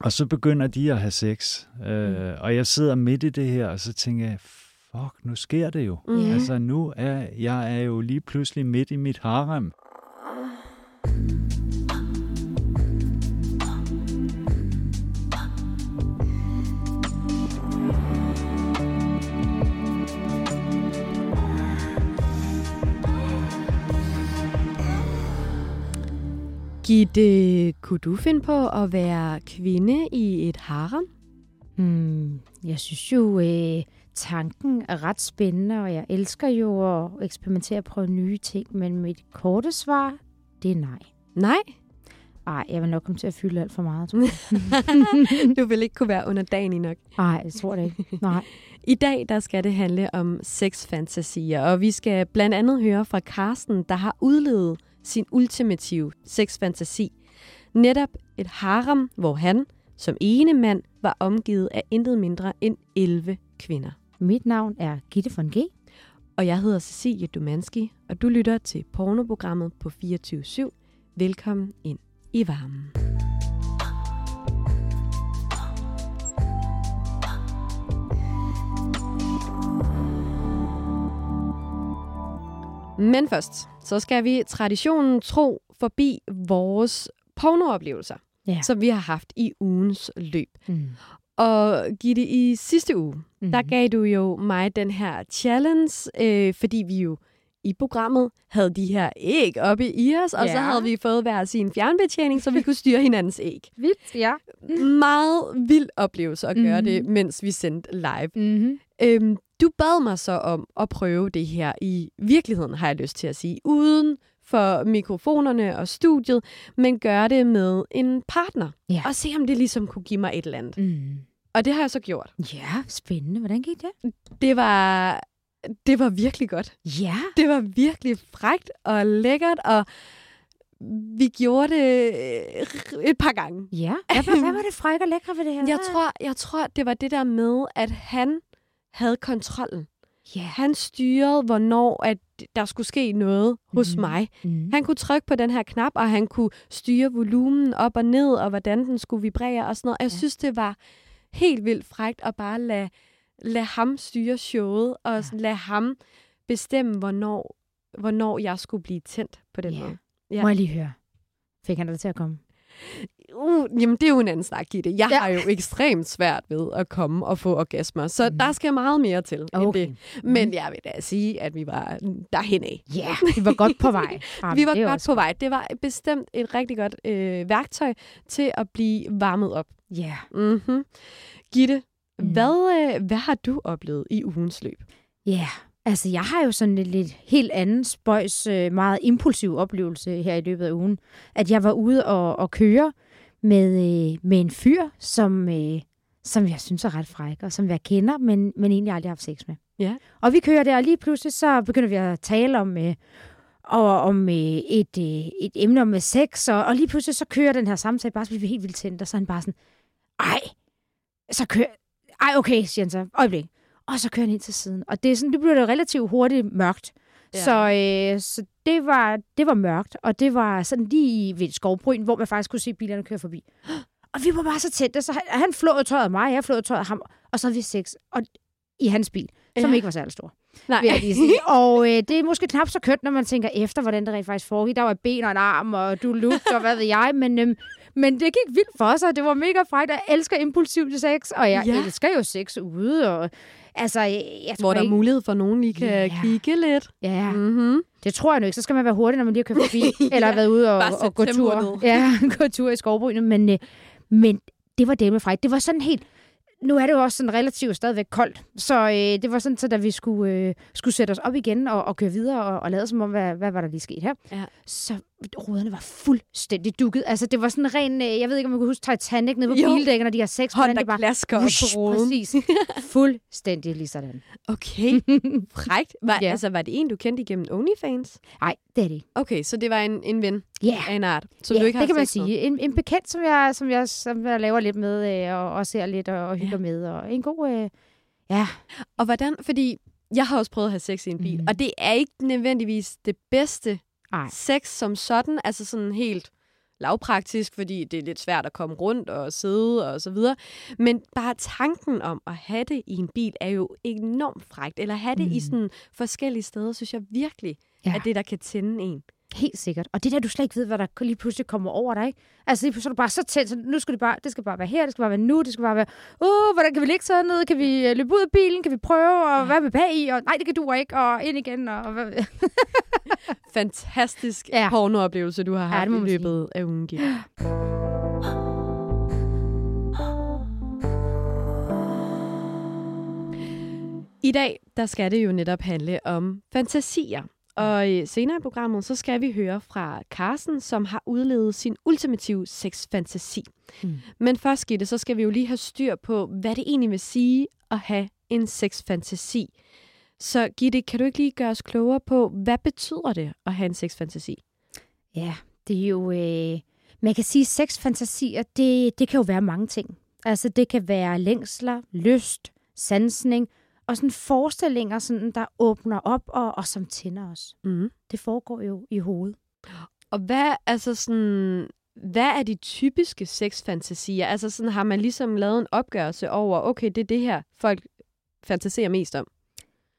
Og så begynder de at have sex. Øh, og jeg sidder midt i det her, og så tænker jeg, fuck, nu sker det jo. Mm. Altså nu er jeg er jo lige pludselig midt i mit harem. Gitte, kunne du finde på at være kvinde i et harem? Hmm, jeg synes jo, øh, tanken er ret spændende, og jeg elsker jo at eksperimentere og prøve nye ting, men mit korte svar, det er nej. Nej. Ej, jeg vil nok komme til at fylde alt for meget. tror jeg. du vil ikke kunne være underdanig nok. Nej, jeg tror det ikke. Nej. I dag der skal det handle om sexfantasier, og vi skal blandt andet høre fra Karsten, der har udlevet sin ultimative sexfantasi. Netop et harem, hvor han som ene mand var omgivet af intet mindre end 11 kvinder. Mit navn er Gitte von G. Og jeg hedder Cecilie Dumanski, og du lytter til pornoprogrammet på 24 Velkommen ind i varmen. Men først, så skal vi traditionen tro forbi vores pornooplevelser, Ja. som vi har haft i ugens løb. Mm. Og Gitte, i sidste uge, Mhm. mm. der gav du jo mig den her challenge, øh, fordi vi jo i programmet havde de her æg oppe i os, og så Ja. havde vi fået hver sin fjernbetjening, så vi kunne styre hinandens æg. Vildt, ja. Meget vild oplevelse at gøre Mhm. det, mens vi sendte live. Mm-hmm. Øhm, du bad mig så om at prøve det her i virkeligheden, har jeg lyst til at sige, uden for mikrofonerne og studiet, men gøre det med en partner. Ja. Og se, om det ligesom kunne give mig et eller andet. Mm. Og det har jeg så gjort. Ja, spændende. Hvordan gik det? Det var, det var virkelig godt. Ja. Det var virkelig frægt og lækkert, og vi gjorde det øh, et par gange. Ja. Hvad, hvad, hvad var det frække og lækre ved det her? Jeg tror, jeg tror, det var det der med, at han havde kontrollen. Ja. Han styrede, hvornår at der skulle ske noget hos Mhm. mig. Mm. Han kunne trykke på den her knap, og han kunne styre volumen op og ned, og hvordan den skulle vibrere og sådan noget. Jeg Ja. synes, det var helt vildt frægt at bare lade, lade ham styre showet, og Ja. lade ham bestemme, hvornår, hvornår jeg skulle blive tændt på den Ja. måde. Ja. Må jeg lige høre? Fik han dig til at komme? Uh, jamen, det er jo en anden snak det. Jeg Ja. har jo ekstremt svært ved at komme og få orgasmer, så Mhm. der skal meget mere til end Okay. det. Men jeg vil da sige, at vi var derhen af. Ja, vi var godt på vej. Jamen, Vi var godt også på vej. Det var bestemt et rigtig godt øh, værktøj til at blive varmet op. Ja. Mm-hmm. Gitte, Mm. mm. hvad, øh, hvad har du oplevet i ugens løb? Ja, altså jeg har jo sådan lidt, lidt helt anden spøjs, øh, meget impulsiv oplevelse her i løbet af ugen. At jeg var ude og, og køre med, øh, med en fyr, som, øh, som jeg synes er ret fræk, og som jeg kender, men, men egentlig aldrig har haft sex med. Ja. Og vi kører der, og lige pludselig så begynder vi at tale om, øh, og, om øh, et, øh, et emne om øh, sex, og, og lige pludselig så kører den her samtale bare, så bliver vi helt vildt tændt, og så er han bare sådan, ej, så kører, ej okay, siger han så, øjeblik. Og så kører han ind til siden. Og det, er sådan, det bliver det relativt hurtigt mørkt. Ja. Så, øh, så det, var, det var mørkt, og det var sådan lige ved et skovbryn, hvor man faktisk kunne se bilerne køre forbi. Og vi var bare så tæt, så han, han flåede tøjet af mig, jeg flåede tøjet af ham, og så havde vi sex og, i hans bil, som Ja. ikke var særlig stor, Nej. vil jeg lige sige. Og øh, det er måske knap så kønt, når man tænker efter, hvordan det rent faktisk foregik. Der var et ben og en arm, og du lugte, og hvad ved jeg, men... Øhm, men det gik vildt for sig. Det var mega frækt. Jeg elsker impulsivt sex, og jeg ja. elsker jo sex ude. Og, altså, jeg, tror Hvor der er ikke, mulighed for, at nogen lige kan Ja. kigge lidt. Ja, Mm-hmm. det tror jeg nu ikke. Så skal man være hurtig, når man lige har kørt forbi, eller har været ude og, og gå tur. Ja, gå tur i skovbrynet. Men, øh, men det var det med frækt. Det var sådan helt... Nu er det jo også sådan relativt stadigvæk koldt, så øh, det var sådan, så da vi skulle, øh, skulle sætte os op igen og, og køre videre og, og lade som om, hvad, hvad var der lige sket her, Ja. så ruderne var fuldstændig dukket. Altså, det var sådan ren, øh, jeg ved ikke, om man kan huske Titanic nede på Jo. bildækken, når de har sex. Hånd, der bare, på ruden. Præcis. Fuldstændig lige sådan. Okay, frækt. Var, Ja. altså, var det en, du kendte igennem OnlyFans? Nej, det er det ikke. Okay, så det var en, en ven Ja, af en art, som ja du ikke har det kan man sex med. sige. En, en bekendt, som jeg, som, jeg, som jeg laver lidt med, øh, og, og ser lidt og, og hygger Ja. med. Og en god... Øh, ja, Og hvordan, fordi jeg har også prøvet at have sex i en bil, Mhm. og det er ikke nødvendigvis det bedste Ej. sex som sådan, altså sådan helt lavpraktisk, fordi det er lidt svært at komme rundt og sidde og så videre. Men bare tanken om at have det i en bil er jo enormt frægt. Eller have det mm. i sådan forskellige steder, synes jeg virkelig, ja. er det, der kan tænde en. Helt sikkert. Og det der, du slet ikke ved, hvad der lige pludselig kommer over dig. Ikke? Altså lige pludselig er du bare så tæt, så nu skal det bare, det skal bare være her, det skal bare være nu, det skal bare være, uh, hvordan kan vi ligge sådan ned? Kan vi øh, løbe ud af bilen? Kan vi prøve? Og ja. hvad med bag i? Og nej, det kan du ikke. Og ind igen. Og, hvad... Fantastisk ja. pornooplevelse, du har haft ja, i løbet af ugen, Gitte. I dag, der skal det jo netop handle om fantasier. Og øh, senere i programmet, så skal vi høre fra Carsten, som har udlevet sin ultimative sexfantasi. Mm. Men først, Gitte, så skal vi jo lige have styr på, hvad det egentlig vil sige at have en sexfantasi. Så Gitte, kan du ikke lige gøre os klogere på, hvad betyder det at have en sexfantasi? Ja, det er jo... Øh, man kan sige, at sexfantasier, det, det kan jo være mange ting. Altså, det kan være længsler, lyst, sansning, og sådan forestillinger, sådan, der åbner op og, og som tænder os. Mm. Det foregår jo i hovedet. Og hvad, altså sådan, hvad er de typiske sexfantasier? Altså sådan, har man ligesom lavet en opgørelse over, okay, det er det her, folk fantaserer mest om?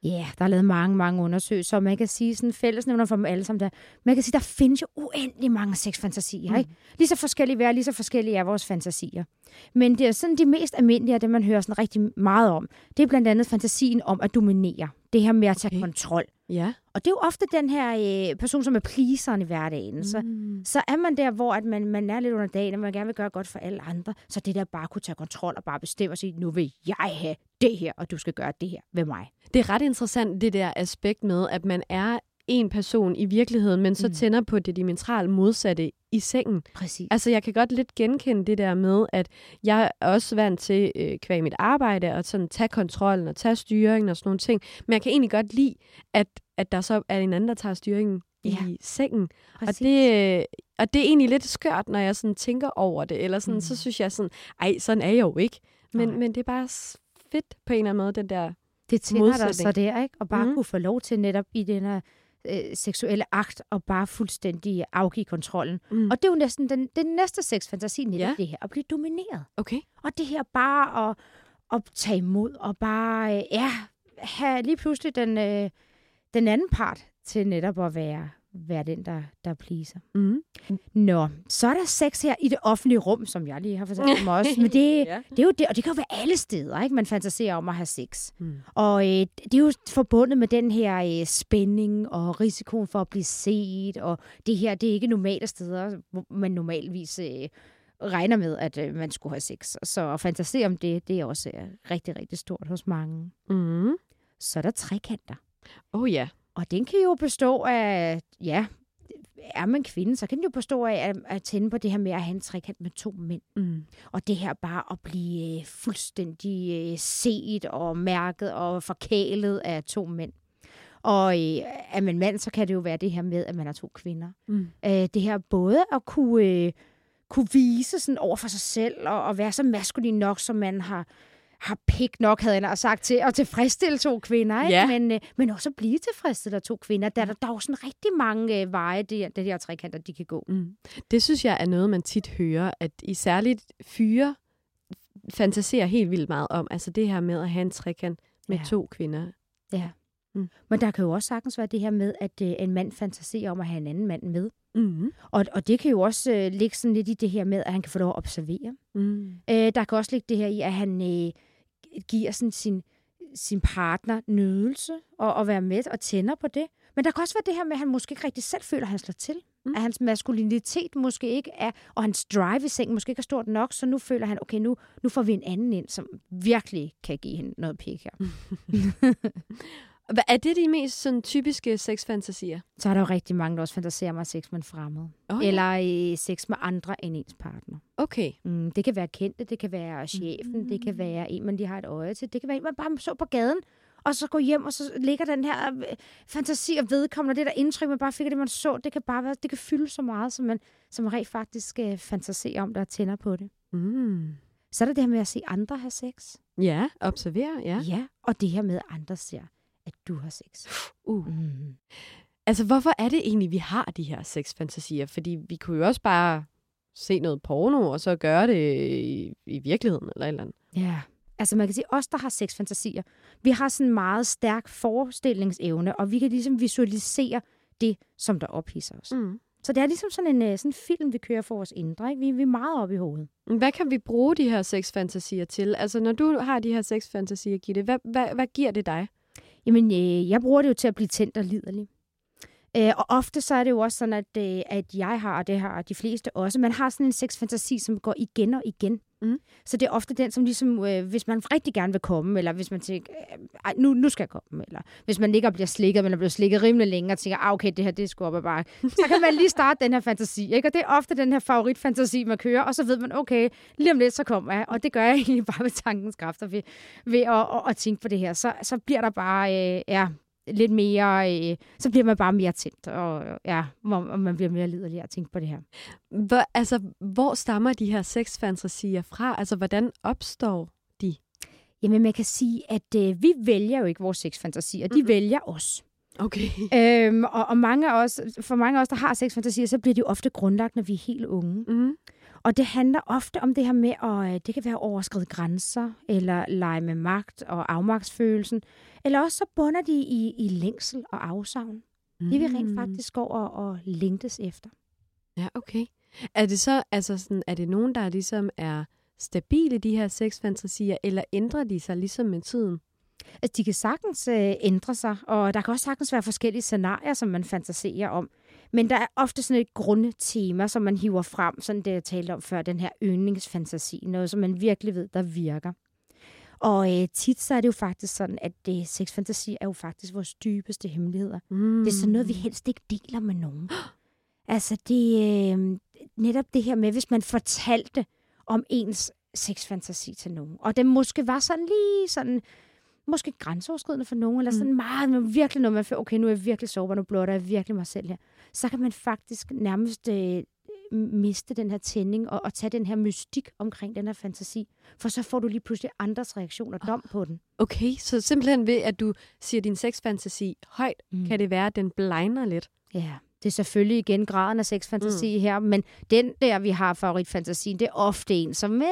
Ja, yeah, der er lavet mange, mange undersøgelser, og man kan sige sådan fællesnævner for dem alle sammen der. Man kan sige, der findes jo uendelig mange sexfantasier, mm. ikke? Lige så forskellige vi er, lige så forskellige er vores fantasier. Men det er sådan de mest almindelige af det, man hører sådan rigtig meget om. Det er blandt andet fantasien om at dominere. Det her med at tage okay. kontrol. Ja. Og det er jo ofte den her øh, person, som er pleaseren i hverdagen. Mm. Så, så er man der, hvor at man, man er lidt under dagen, og man gerne vil gøre godt for alle andre. Så det der bare kunne tage kontrol og bare bestemme og sige, nu vil jeg have det her, og du skal gøre det her ved mig. Det er ret interessant, det der aspekt med, at man er en person i virkeligheden, men så mm. tænder på det diametralt modsatte i sengen. Præcis. Altså, jeg kan godt lidt genkende det der med, at jeg er også vant til, øh, kvæg mit arbejde, at sådan tage kontrollen og tage styringen og sådan nogle ting. Men jeg kan egentlig godt lide, at, at der så er en anden, der tager styringen ja. i sengen. Og det, øh, og det er egentlig lidt skørt, når jeg sådan tænker over det. Eller sådan, mm. så synes jeg sådan, ej, sådan er jeg jo ikke. Men, men det er bare fedt på en eller anden måde, den der Det tænder dig så der, ikke? Og bare mm. kunne få lov til netop i den her øh, seksuelle akt og bare fuldstændig afgive kontrollen. Mm. Og det er jo næsten den, den næste sexfantasi, netop ja. det her, at blive domineret. Okay. Og det her bare at, at tage imod og bare, øh, ja, have lige pludselig den, øh, den anden part til netop at være være den, der, der pleaser. Mm. Nå, så er der sex her i det offentlige rum, som jeg lige har fortalt om også. Men det, ja. det er jo det, og det kan jo være alle steder, ikke? Man fantaserer om at have sex. Mm. Og øh, det er jo forbundet med den her øh, spænding og risikoen for at blive set, og det her, det er ikke normale steder, hvor man normalvis øh, regner med, at øh, man skulle have sex. Så at fantasere om det, det er også øh, rigtig, rigtig stort hos mange. Mm. Så er der trekanter. Oh ja. Og den kan jo bestå af, ja, er man kvinde, så kan den jo bestå af at, at tænde på det her med at have en trekant med to mænd. Mm. Og det her bare at blive øh, fuldstændig øh, set og mærket og forkælet af to mænd. Og øh, er man mand, så kan det jo være det her med, at man er to kvinder. Mm. Øh, det her både at kunne, øh, kunne vise sådan over for sig selv og, og være så maskulin nok, som man har har pik nok, havde jeg sagt, til at tilfredsstille to kvinder, ikke? Ja. Men, øh, men også at blive tilfredsstillet af to kvinder. Der, der, der er jo sådan rigtig mange øh, veje, det, det her trekanter, de kan gå. Mm. Det synes jeg er noget, man tit hører, at i særligt fyre fantaserer helt vildt meget om. Altså det her med at have en trekant med ja. to kvinder. Ja. Mm. Men der kan jo også sagtens være det her med, at øh, en mand fantaserer om at have en anden mand med. Mm. Og, og det kan jo også øh, ligge sådan lidt i det her med, at han kan få lov at observere. Mm. Øh, der kan også ligge det her i, at han øh, giver sådan sin, sin partner nydelse og, og være med og tænder på det. Men der kan også være det her med, at han måske ikke rigtig selv føler, at han slår til. Mm. At hans maskulinitet måske ikke er, og hans drive i sengen måske ikke er stort nok, så nu føler han, okay, nu, nu får vi en anden ind, som virkelig kan give hende noget pik her. Er det de mest sådan, typiske sexfantasier? Så er der jo rigtig mange, der også fantaserer mig sex med en fremmed. Ja. Eller øh, sex med andre end ens partner. Okay. Mm, det kan være kendte, det kan være chefen, mm. det kan være en, man lige har et øje til. Det kan være en, man bare så på gaden, og så gå hjem, og så ligger den her øh, fantasi og vedkommende, det der indtryk, man bare fik af det, man så, det kan bare være, det kan fylde så meget, som man, som man rent faktisk uh, fantaserer om, der tænder på det. Mm. Så er der det her med at se andre have sex. Ja, observere, ja. Ja, og det her med, at andre ser at du har sex. Uh. Mm. Altså, hvorfor er det egentlig, vi har de her sexfantasier? Fordi vi kunne jo også bare se noget porno, og så gøre det i, i virkeligheden, eller et eller andet. Ja. Altså man kan sige, os der har sexfantasier, vi har sådan en meget stærk forestillingsevne, og vi kan ligesom visualisere det, som der ophidser os. Mm. Så det er ligesom sådan en, øh, sådan en film, vi kører for vores indre. Ikke? Vi, vi er meget oppe i hovedet. Hvad kan vi bruge de her sexfantasier til? Altså, når du har de her sexfantasier, Gitte, hvad, hvad, hvad giver det dig? Jamen, øh, jeg bruger det jo til at blive tændt og liderlig. Øh, og ofte så er det jo også sådan, at, øh, at jeg har, og det har de fleste også, man har sådan en sexfantasi, som går igen og igen. Mm. Så det er ofte den, som ligesom, øh, hvis man rigtig gerne vil komme, eller hvis man tænker, øh, ej, nu, nu skal jeg komme, eller hvis man ligger og bliver slikket, men er blevet slikket rimelig længe, og tænker, ah, okay, det her, det er sgu op ad. Så kan man lige starte den her fantasi, ikke? Og det er ofte den her favoritfantasi, man kører, og så ved man, okay, lige om lidt, så kommer jeg. Og det gør jeg egentlig bare med tankens kræfter ved, ved at, at, at tænke på det her. Så, så bliver der bare, øh, ja, lidt mere, øh, så bliver man bare mere tændt, og ja, og man bliver mere liderlig at tænke på det her. Hvor, altså, hvor stammer de her sexfantasier fra? Altså, hvordan opstår de? Jamen, man kan sige, at øh, vi vælger jo ikke vores sexfantasier, de mm-hmm. vælger os. Okay. Øhm, og, og mange af os, for mange af os, der har sexfantasier, så bliver de jo ofte grundlagt, når vi er helt unge. Mm. Og det handler ofte om det her med, at det kan være overskride grænser, eller lege med magt og afmagtsfølelsen, eller også så bunder de i, i længsel og afsavn. Mm. Det vi rent faktisk går og, og længtes efter. Ja, okay. Er det så, altså sådan, er det nogen, der ligesom er stabile, de her sexfantasier, eller ændrer de sig ligesom med tiden? Altså, de kan sagtens øh, ændre sig, og der kan også sagtens være forskellige scenarier, som man fantaserer om. Men der er ofte sådan et grundtema, som man hiver frem, sådan det jeg talte om før, den her yndlingsfantasi, noget som man virkelig ved, der virker. Og øh, tit så er det jo faktisk sådan, at det, sexfantasi er jo faktisk vores dybeste hemmeligheder. Mm. Det er sådan noget, vi helst ikke deler med nogen. Altså det øh, netop det her med, hvis man fortalte om ens sexfantasi til nogen, og det måske var sådan lige sådan, måske grænseoverskridende for nogen, eller sådan meget, men virkelig noget, man føler, okay, nu er jeg virkelig sober, nu blotter jeg virkelig mig selv her. Så kan man faktisk nærmest øh, miste den her tænding og, og tage den her mystik omkring den her fantasi. For så får du lige pludselig andres reaktioner dom på den. Okay, så simpelthen ved, at du siger din sexfantasi højt, mm. kan det være, at den blegner lidt? Ja, det er selvfølgelig igen graden af sexfantasi mm. her, men den der, vi har favoritfantasien, det er ofte en, som øh,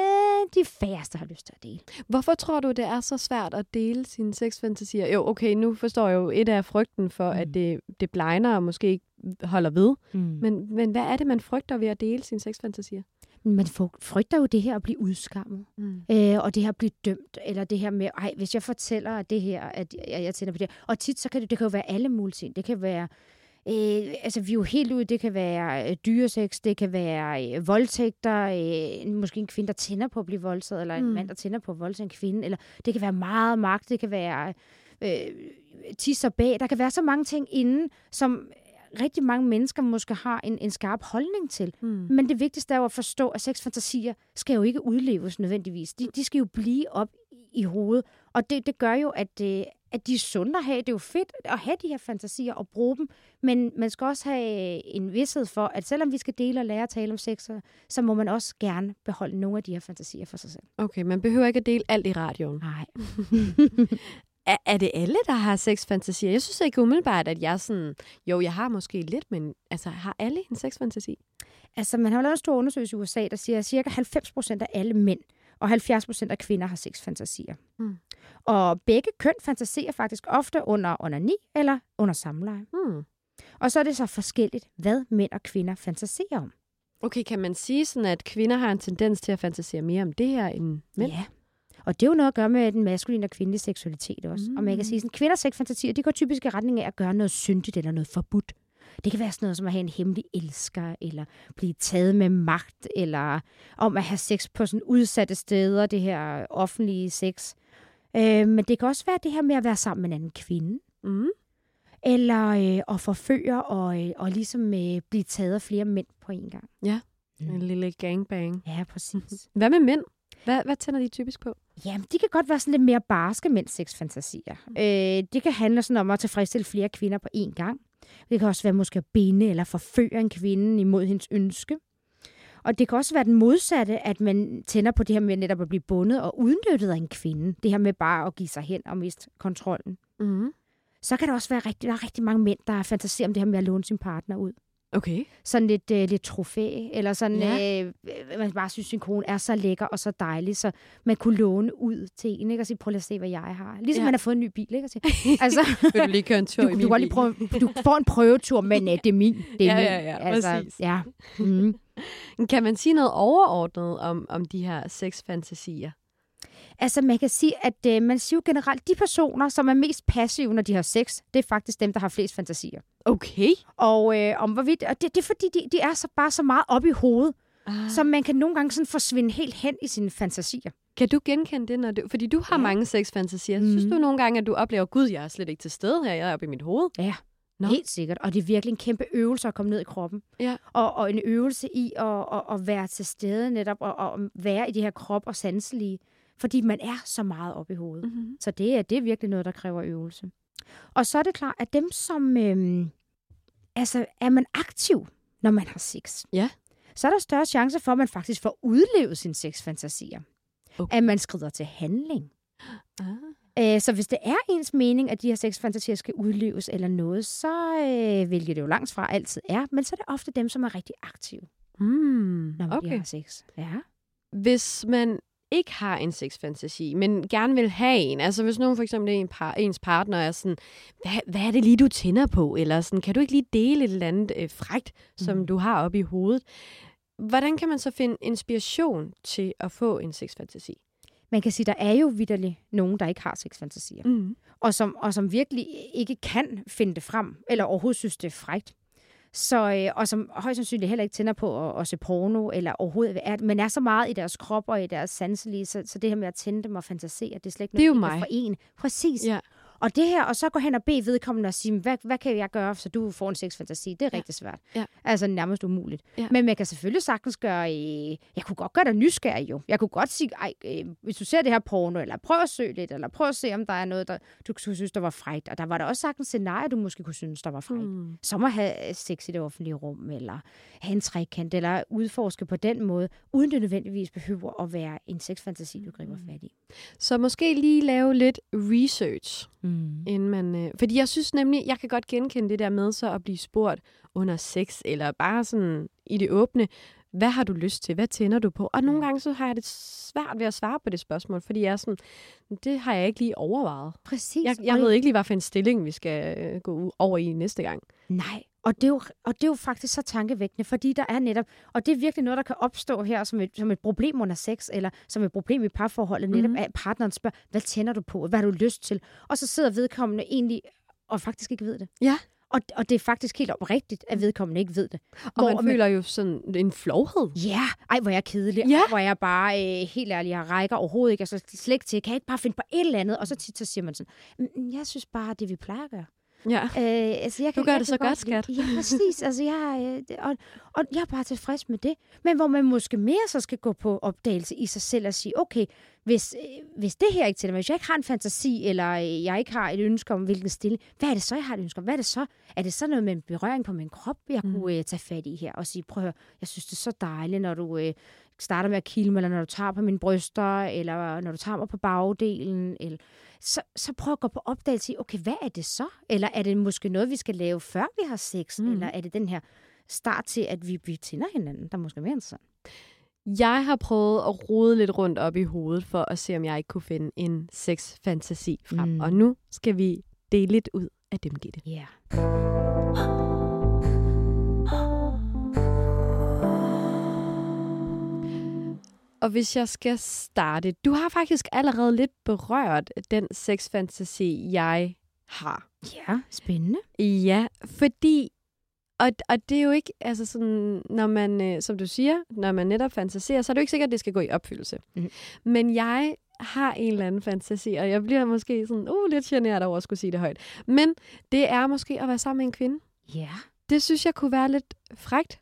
de færreste har lyst til at dele. Hvorfor tror du, det er så svært at dele sine sexfantasier? Jo, okay, nu forstår jeg jo et af frygten for, mm. at det, det blegner og måske ikke holder ved. Mm. Men, men hvad er det, man frygter ved at dele sine sexfantasier? Man frygter jo det her at blive udskammet, mm. øh, og det her at blive dømt, eller det her med, ej, hvis jeg fortæller det her, at jeg, jeg tænder på det Og tit så kan det, det kan jo være alle mulige ting. Det kan være Øh, altså, vi er jo helt ude. Det kan være øh, dyresex, det kan være øh, voldtægter, øh, måske en kvinde, der tænder på at blive voldtaget, eller en mm. mand, der tænder på at voldtage en kvinde, eller det kan være meget magt, det kan være øh, tis og bag. Der kan være så mange ting inden, som rigtig mange mennesker måske har en, en skarp holdning til. Mm. Men det vigtigste er jo at forstå, at sexfantasier skal jo ikke udleves nødvendigvis. De, de skal jo blive op i hovedet. Og det, det gør jo, at, øh, at de er sunde at have. Det er jo fedt at have de her fantasier og bruge dem. Men man skal også have en vidshed for, at selvom vi skal dele og lære at tale om sex, så må man også gerne beholde nogle af de her fantasier for sig selv. Okay, man behøver ikke at dele alt i radioen. Nej. er, er det alle, der har sexfantasier? Jeg synes ikke umiddelbart, at jeg sådan... Jo, jeg har måske lidt, men altså, har alle en sexfantasi? Altså, man har lavet en stor undersøgelse i USA, der siger, at cirka 90 procent af alle mænd og 70 procent af kvinder har sexfantasier. Mm. Og begge køn fantaserer faktisk ofte under under ni eller under samleje. Mm. Og så er det så forskelligt, hvad mænd og kvinder fantaserer om. Okay, kan man sige sådan, at kvinder har en tendens til at fantasere mere om det her end mænd? Ja, og det er jo noget at gøre med den maskuline og kvindelige seksualitet også. Mm. Og man kan sige, at kvinders sexfantasier, de går typisk i retning af at gøre noget syndigt eller noget forbudt. Det kan være sådan noget som at have en hemmelig elsker, eller blive taget med magt, eller om at have sex på sådan udsatte steder, det her offentlige sex. Øh, men det kan også være det her med at være sammen med en anden kvinde. Mm. Eller øh, at forføre og, øh, og ligesom øh, blive taget af flere mænd på en gang. Ja, mm. en lille gangbang. Ja, præcis. Hvad med mænd? Hvad, hvad tænder de typisk på? Jamen, de kan godt være sådan lidt mere barske mænds sexfantasier. Mm. Øh, det kan handle sådan om at tilfredsstille flere kvinder på én gang. Det kan også være måske at binde eller forføre en kvinde imod hendes ønske. Og det kan også være den modsatte, at man tænder på det her med netop at blive bundet og udnyttet af en kvinde. Det her med bare at give sig hen og miste kontrollen. Mm. Så kan der også være rigtig, der er rigtig mange mænd, der fantaserer om det her med at låne sin partner ud. Okay. Sådan lidt, øh, lidt trofæ, eller sådan, Ja. ja. øh, man bare synes, sin kone er så lækker og så dejlig, så man kunne låne ud til en, ikke? Og sige, prøv lige at se, hvad jeg har. Ligesom Ja. man har fået en ny bil, ikke? Og sige, altså, Vil du lige køre en tur du, i du, min kan godt lige bil? prøve, du får en prøvetur, men øh, det er min. Det er Ja, min. ja, ja, præcis. Ja. Mm. Kan man sige noget overordnet om, om de her sexfantasier? Altså, man kan sige, at øh, man siger jo generelt, de personer, som er mest passive, når de har sex, det er faktisk dem, der har flest fantasier. Okay. Og øh, om hvorvidt, og det, det er fordi, de, de er så bare så meget op i hovedet, Ah. så man kan nogle gange sådan forsvinde helt hen i sine fantasier. Kan du genkende det, når du, fordi du har Ja. mange sexfantasier. Synes Mhm. du nogle gange, at du oplever, gud, jeg er slet ikke til stede her, jeg er oppe i mit hoved? Ja, Nå. Helt sikkert. Og det er virkelig en kæmpe øvelse at komme ned i kroppen. Ja. Og, og en øvelse i at, at, at være til stede netop, og, og være i det her krop og sanselige. Fordi man er så meget op i hovedet. Mm-hmm. Så det er, det er virkelig noget, der kræver øvelse. Og så er det klart, at dem, som... Øhm, altså, er man aktiv, når man har sex, Ja. så er der større chance for, at man faktisk får udlevet sine sexfantasier. Okay. At man skrider til handling. Ah. Øh, så hvis det er ens mening, at de her sexfantasier skal udleves eller noget, så øh, hvilket det jo langt fra altid er, men så er det ofte dem, som er rigtig aktive, Mm, når man okay. har sex. Ja. Hvis man ikke har en sexfantasi, men gerne vil have en, altså hvis nogen for eksempel en par, ens partner er sådan, hvad, hvad er det lige, du tænder på? Eller sådan, kan du ikke lige dele et eller andet øh, frægt, som Mhm. du har oppe i hovedet? Hvordan kan man så finde inspiration til at få en sexfantasi? Man kan sige, der er jo vidderligt nogen, der ikke har sexfantasier. Mm. og som, og som virkelig ikke kan finde det frem, eller overhovedet synes, det er frægt. Så, øh, og som højst sandsynligt heller ikke tænder på at, at se porno, eller overhovedet er, men er så meget i deres krop og i deres sanselige, så, så det her med at tænde dem og fantasere, det er slet ikke Det er jo noget, mig. for en. Præcis. Ja. Og det her, og så gå hen og bede vedkommende og sige, hvad, hvad kan jeg gøre, så du får en sexfantasi? Det er Ja. rigtig svært. Ja. Altså nærmest umuligt. Ja. Men man kan selvfølgelig sagtens gøre, øh, jeg kunne godt gøre dig nysgerrig jo. Jeg kunne godt sige, ej, øh, hvis du ser det her porno, eller prøv at søge lidt, eller prøv at se, om der er noget, der, du synes, der var frægt. Og der var der også sagtens scenarier, du måske kunne synes, der var frægt. Mm. Mm. Som at have sex i det offentlige rum, eller have en trekant, eller udforske på den måde, uden det nødvendigvis behøver at være en sexfantasi, du griber fat i. Så måske lige lave lidt research, Mm. Inden man... Øh, fordi jeg synes nemlig, jeg kan godt genkende det der med så at blive spurgt under sex, eller bare sådan i det åbne, hvad har du lyst til? Hvad tænder du på? Og nogle gange så har jeg det svært ved at svare på det spørgsmål, fordi jeg er sådan, det har jeg ikke lige overvejet. Præcis. Jeg, jeg ved ikke lige, hvad for en stilling vi skal øh, gå over i næste gang. Nej, og det, er jo, og det er jo faktisk så tankevækkende, fordi der er netop, og det er virkelig noget, der kan opstå her som et, som et problem under sex, eller som et problem i parforholdet, netop Mhm. at partneren spørger, hvad tænder du på, hvad har du lyst til? Og så sidder vedkommende egentlig og faktisk ikke ved det. Ja. Og, og det er faktisk helt oprigtigt, at vedkommende ikke ved det. Og Hvor man man- føler jo sådan en flovhed. Ja, ej, hvor er jeg kedelig. Ja. Ej, hvor er jeg bare, øh, helt ærlig, jeg rækker overhovedet ikke, altså slet ikke til, kan jeg ikke bare finde på et eller andet? Og så tit så siger man sådan, "Mm, jeg synes bare, det vi plejer at gøre. Ja. Øh, altså, jeg Du kan, gør jeg det så godt, skat. lide- Ja, præcis. Altså, jeg, øh, og, og jeg er bare tilfreds med det. Men hvor man måske mere så skal gå på opdagelse i sig selv og sige, okay, hvis, øh, hvis det her ikke til mig, hvis jeg ikke har en fantasi, eller øh, jeg ikke har et ønske om, hvilken stille, hvad er det så, jeg har et ønske om? Hvad er det så? Er det så noget med en berøring på min krop, jeg Mm. kunne øh, tage fat i her og sige, prøv at høre, jeg synes, det er så dejligt, når du øh, starter med at kilde eller når du tager på mine bryster, eller når du tager mig på bagdelen, eller så, så prøv at gå på opdagelse i, okay, hvad er det så? Eller er det måske noget, vi skal lave, før vi har sex? Mm. Eller er det den her start til, at vi, vi tænder hinanden, der er måske mere interessant? Jeg har prøvet at rode lidt rundt op i hovedet, for at se, om jeg ikke kunne finde en sexfantasi frem. Mm. Og nu skal vi dele lidt ud af dem, Gitte. Ja. Og hvis jeg skal starte, du har faktisk allerede lidt berørt den sexfantasi, jeg har. Ja, spændende. Ja, fordi, og, og det er jo ikke, altså sådan, når man, øh, som du siger, når man netop fantaserer, så er det jo ikke sikkert, at det skal gå i opfyldelse. Mhm. Men jeg har en eller anden fantasi, og jeg bliver måske sådan, uh, lidt generet over at skulle sige det højt. Men det er måske at være sammen med en kvinde. Ja. Det synes jeg kunne være lidt frægt.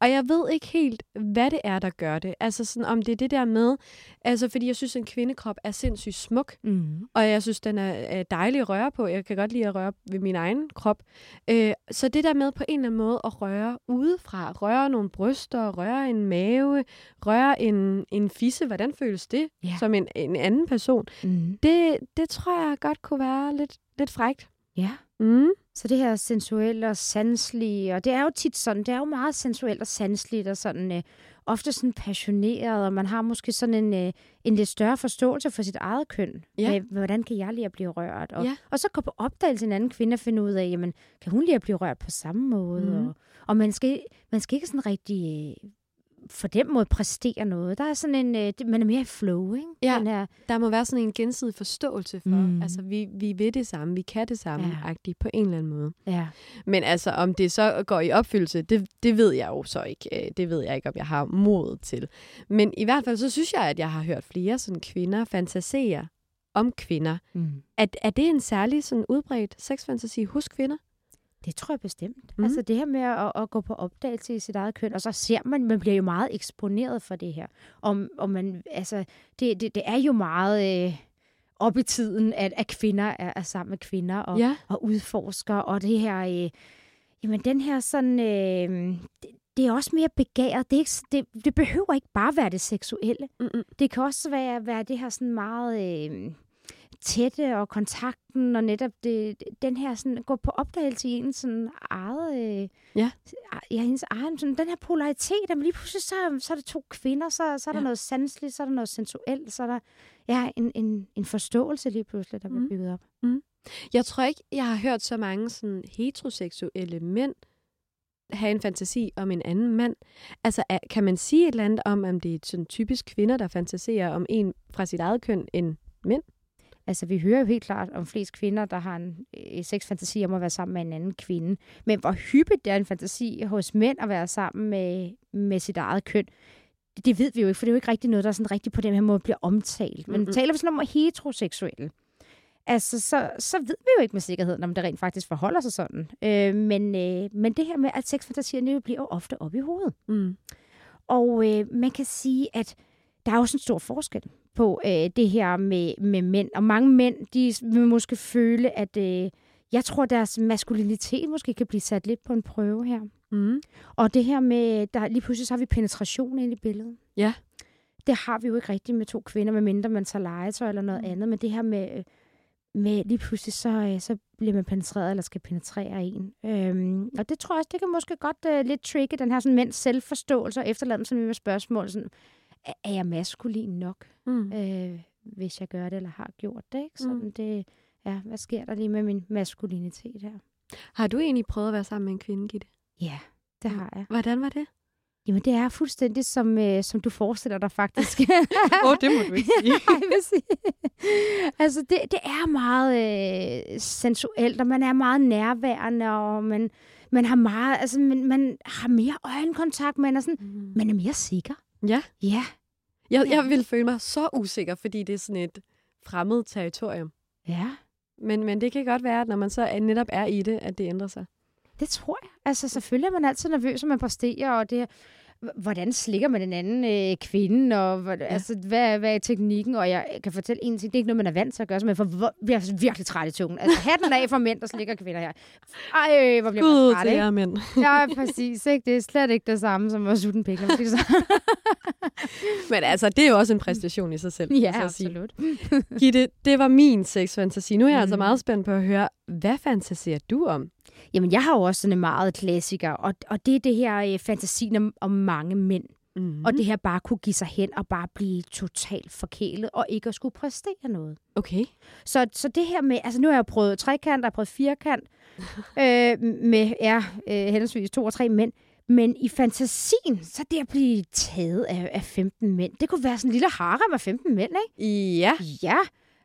Og jeg ved ikke helt, hvad det er, der gør det. Altså sådan, om det er det der med, altså fordi jeg synes, en kvindekrop er sindssygt smuk, Mm. og jeg synes, den er, er dejlig at røre på. Jeg kan godt lide at røre ved min egen krop. Øh, så det der med på en eller anden måde at røre udefra, røre nogle bryster, røre en mave, røre en, en fisse, hvordan føles det Ja. som en, en anden person? Mm. Det, det tror jeg godt kunne være lidt, lidt frægt. Ja. Mm. Så det her sensuelle og sanselige, og det er jo tit sådan, det er jo meget sensuelt og sanseligt og sådan, øh, ofte sådan passioneret, og man har måske sådan en, øh, en lidt større forståelse for sit eget køn. Ja. Med, hvordan kan jeg lide at blive rørt? Og, Ja. og så gå på opdagelse en anden kvinde og finde ud af, jamen, kan hun lide at blive rørt på samme måde? Mhm. Og, og man, skal, man skal ikke sådan rigtig øh, for den måde præstere noget. Der er sådan en, øh, man er mere i flow, ikke? Ja. Den her, Der må være sådan en gensidig forståelse for, Mm. altså vi, vi ved det samme, vi kan det samme, Ja. ja. på en eller anden måde. ja. Men altså, om det så går i opfyldelse, det, det ved jeg jo så ikke. Øh, Det ved jeg ikke, om jeg har mod til. Men i hvert fald, så synes jeg, at jeg har hørt flere sådan kvinder fantasere om kvinder. Mm. Er, er det en særlig sådan udbredt sexfantasi hos kvinder? Det tror jeg bestemt. Mm. Altså det her med at, at gå på opdagelse i sit eget køn, og så ser man, man bliver jo meget eksponeret for det her. Om, om man, altså, det, det, det er jo meget øh, op i tiden, at, at kvinder er, er sammen med kvinder og, Ja. og udforsker, og det her, øh, jamen den her sådan, øh, det, det er også mere begæret. Det, er ikke, det, det behøver ikke bare være det seksuelle. Mm-mm. Det kan også være, være det her sådan meget øh, tætte og kontakten, og netop det, den her sådan, gå på opdagelse i ens sådan eget, øh, Ja. ja, hendes egen, sådan, den her polaritet, at lige pludselig så, så er der to kvinder, så, så er der Ja. noget sanseligt, så er der noget sensuelt, så er der ja, en, en, en forståelse lige pludselig, der bliver Mm. bygget op. Jeg tror ikke, jeg har hørt så mange sådan heteroseksuelle mænd have en fantasi om en anden mand. Altså, kan man sige et eller andet om, om det er sådan typisk kvinder, der fantaserer om en fra sit eget køn end mænd? Altså, vi hører jo helt klart om flest kvinder, der har en øh, sexfantasi om at være sammen med en anden kvinde. Men hvor hyppigt det er en fantasi hos mænd at være sammen med, med sit eget køn, det, det ved vi jo ikke, for det er jo ikke rigtig noget, der sådan rigtig på den her måde bliver omtalt. Men Mm-mm. taler vi sådan om heteroseksuelle, altså, så, så ved vi jo ikke med sikkerhed, om det rent faktisk forholder sig sådan. Øh, men, øh, men det her med, at sexfantasierne jo bliver jo ofte op i hovedet. Mm. Og øh, man kan sige, at der er også en stor forskel på øh, det her med, med mænd. Og mange mænd, de vil måske føle, at øh, jeg tror, deres maskulinitet måske kan blive sat lidt på en prøve her. Mm. Og det her med, der lige pludselig så har vi penetration ind i billedet. Ja. Det har vi jo ikke rigtigt med to kvinder, medmindre man tager legetøj eller noget Mm. andet. Men det her med, øh, med lige pludselig, så, øh, så bliver man penetreret eller skal penetrere en. Øhm, og det tror jeg også, det kan måske godt øh, lidt trigge den her sådan, mænds selvforståelse og efterlade dem sådan med spørgsmål. Sådan, er, jeg maskulin nok, Mm. øh, hvis jeg gør det eller har gjort det? Ikke? Sådan, Mm. det ja, hvad sker der lige med min maskulinitet her? Har du egentlig prøvet at være sammen med en kvinde, Gitte? Ja, det har jeg. Hvordan var det? Jamen, det er fuldstændig, som, øh, som du forestiller dig faktisk. Åh, oh, det må du ikke sige. Altså, det, det er meget øh, sensuelt, og man er meget nærværende, og man, man har meget, altså, man, man har mere øjenkontakt, man er sådan, Mm. man er mere sikker. Ja, Ja, jeg, jeg vil føle mig så usikker, fordi det er sådan et fremmed territorium. ja, Men, men det kan godt være, at når man så netop er i det, at det ændrer sig. det tror jeg. Altså, selvfølgelig er man altid nervøs, når man præsterer, og det hvordan slikker man en anden øh, kvinde, og hvad, ja. altså, hvad, hvad er teknikken? Og jeg kan fortælle en ting, det er ikke noget, man er vant til at gøre, så man får vir- vir- virkelig træt i tungen. Altså, hatten af for mænd, der slikker kvinder her. Ej, hvor bliver man Gud træt, til jer mænd. Ja, præcis. Ikke? Det er slet ikke det samme som at sutte en pik. Men altså, det er jo også en præstation i sig selv. Ja, så absolut. Gitte, det var min sexfantasi. Nu er jeg mm. altså Mm. meget spændt på at høre, hvad fantaserer du om? Jamen, jeg har jo også sådan en meget klassiker, og, og det er det her øh, fantasien om, om mange mænd. Mm. Og det her bare kunne give sig hen og bare blive totalt forkælet, og ikke at skulle præstere noget. Okay. Så, så det her med, altså nu har jeg prøvet trekant, jeg har prøvet firkant, øh, med ja, øh, henholdsvis to og tre mænd. Men i fantasien, så det at blive taget af, af 15 mænd, det kunne være sådan en lille harem af 15 mænd, ikke? Ja. Ja,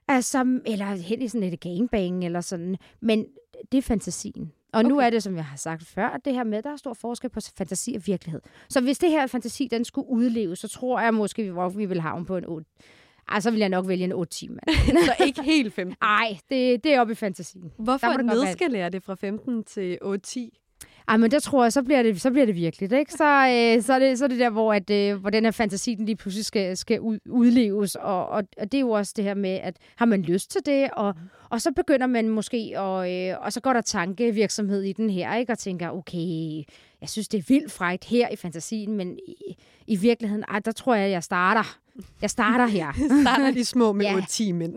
altså, eller hen i sådan et gangbang eller sådan. Men det er fantasien. Og nu Okay. er det, som jeg har sagt før, det her med, at der er stor forskel på fantasi og virkelighed. Så hvis det her fantasi, den skulle udleves, så tror jeg måske, hvor vi vil havne på en 8. Ej, så vil jeg nok vælge en 8 mand. så ikke helt 15. Ej, det, det er oppe i fantasien. Hvorfor må det fra 15 til 8-10? Ej, men der tror jeg, så bliver det, så bliver det virkeligt, ikke? Så, øh, så, er det, så er det der, hvor, at, øh, hvor den her fantasi, den lige pludselig skal, skal ud, udleves, og, og, og det er jo også det her med, at har man lyst til det, og, og så begynder man måske, og, øh, og så går der tankevirksomhed i den her, ikke? Og tænker, okay, jeg synes, det er vildt frækt her i fantasien, men i, i virkeligheden, ej, der tror jeg, jeg starter. Jeg starter her. Starter de små med Ja. 8-10 mænd.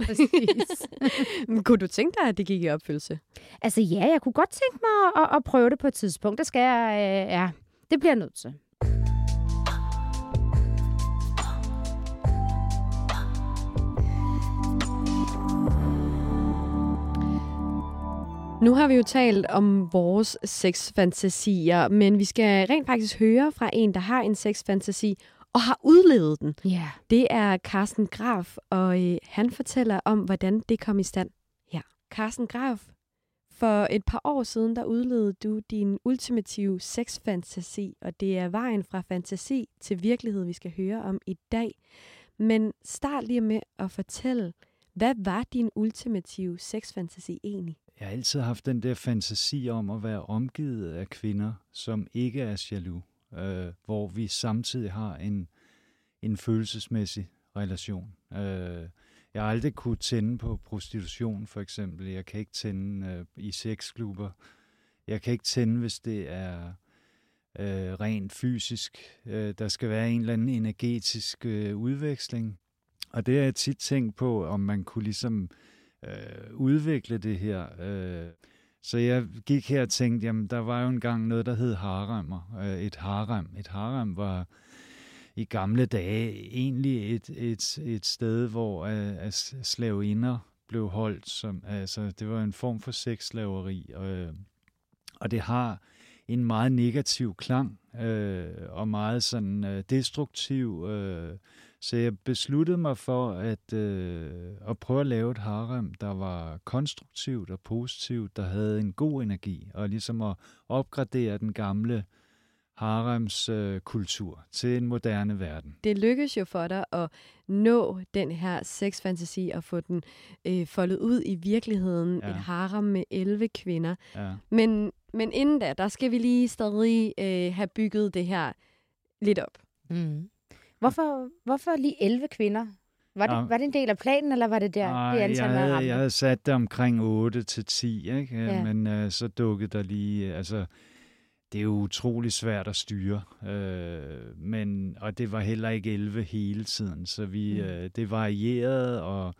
Men Kunne du tænke dig, at det gik i opfyldelse? altså ja, jeg kunne godt tænke mig at, at prøve det på et tidspunkt. Det skal jeg, øh, ja, det bliver jeg nødt til. Nu har vi jo talt om vores sexfantasier, men vi skal rent faktisk høre fra en, der har en sexfantasi og har udlevet den. Ja. Det er Carsten Graf, og øh, han fortæller om, hvordan det kom i stand. Ja, Carsten Graf, for et par år siden, der udledede du din ultimative sexfantasi, og det er vejen fra fantasi til virkelighed, vi skal høre om i dag. Men start lige med at fortælle, hvad var din ultimative sexfantasi egentlig? Jeg har altid haft den der fantasi om at være omgivet af kvinder, som ikke er jaloux, øh, hvor vi samtidig har en, en følelsesmæssig relation. Øh, jeg har aldrig kunne tænde på prostitution, for eksempel. Jeg kan ikke tænde øh, i sexklubber. Jeg kan ikke tænde, hvis det er øh, rent fysisk. Øh, der skal være en eller anden energetisk øh, udveksling. Og det har jeg tit tænkt på, om man kunne ligesom øh, Øh, udvikle det her. Øh. Så jeg gik her og tænkte, jamen der var jo engang noget, der hed haremmer. Øh, et harem. Et harem var i gamle dage egentlig et, et, et sted, hvor øh, slaveinder blev holdt. Som, altså, det var en form for sexslaveri. Øh, og det har en meget negativ klang øh, og meget sådan øh, destruktiv. Øh, så jeg besluttede mig for at, øh, at prøve at lave et harem, der var konstruktivt og positivt, der havde en god energi, og ligesom at opgradere den gamle harems øh, kultur til en moderne verden. Det lykkedes jo for dig at nå den her sexfantasi og få den øh, foldet ud i virkeligheden. Ja. Et harem med 11 kvinder. Ja. Men, men inden da, der skal vi lige stadig øh, have bygget det her lidt op. Mm. Hvorfor, hvorfor lige 11 kvinder? Var det, Ja. var det en del af planen, eller var det der, Ej, det antal, jeg, havde, jeg havde sat det omkring 8 til 10, ikke? Ja. Men øh, så dukkede der lige, altså det er jo utrolig svært at styre, øh, men, og det var heller ikke 11 hele tiden, så vi, Mm. øh, det varierede, og,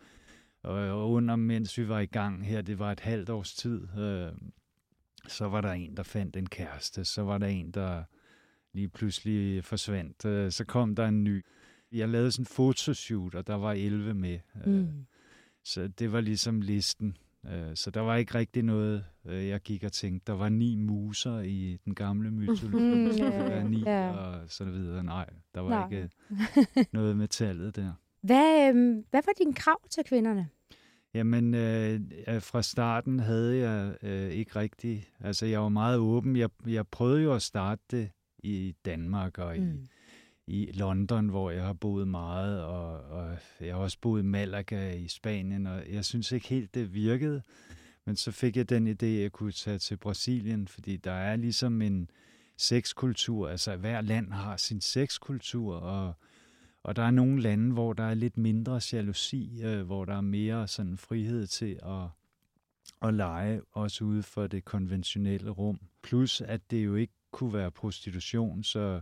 og, og under, mens vi var i gang her, det var et halvt års tid, øh, så var der en, der fandt en kæreste, så var der en, der lige pludselig forsvandt, øh, så kom der en ny. Jeg lavede sådan en fotoshoot, og der var 11 med. Øh, Mm. så det var ligesom listen. Øh, Så der var ikke rigtig noget, øh, jeg gik og tænkte. Der var ni muser i den gamle mytologi. Mm, Mm, ja, ja, ni ja. og så videre. Nej, der var Nej. ikke noget med tallet der. Hvad, øhm, hvad var din krav til kvinderne? Jamen, øh, øh, fra starten havde jeg øh, ikke rigtig... Altså, jeg var meget åben. Jeg, jeg prøvede jo at starte det i Danmark og i, Mm. i London, hvor jeg har boet meget, og, og jeg har også boet i Malaga i Spanien, og jeg synes ikke helt, det virkede. Men så fik jeg den idé, at jeg kunne tage til Brasilien, fordi der er ligesom en sexkultur, altså hver land har sin sexkultur, og, og der er nogle lande, hvor der er lidt mindre jalousi, øh, hvor der er mere sådan frihed til at, at lege, også ude for det konventionelle rum. Plus, at det jo ikke kunne være prostitution, så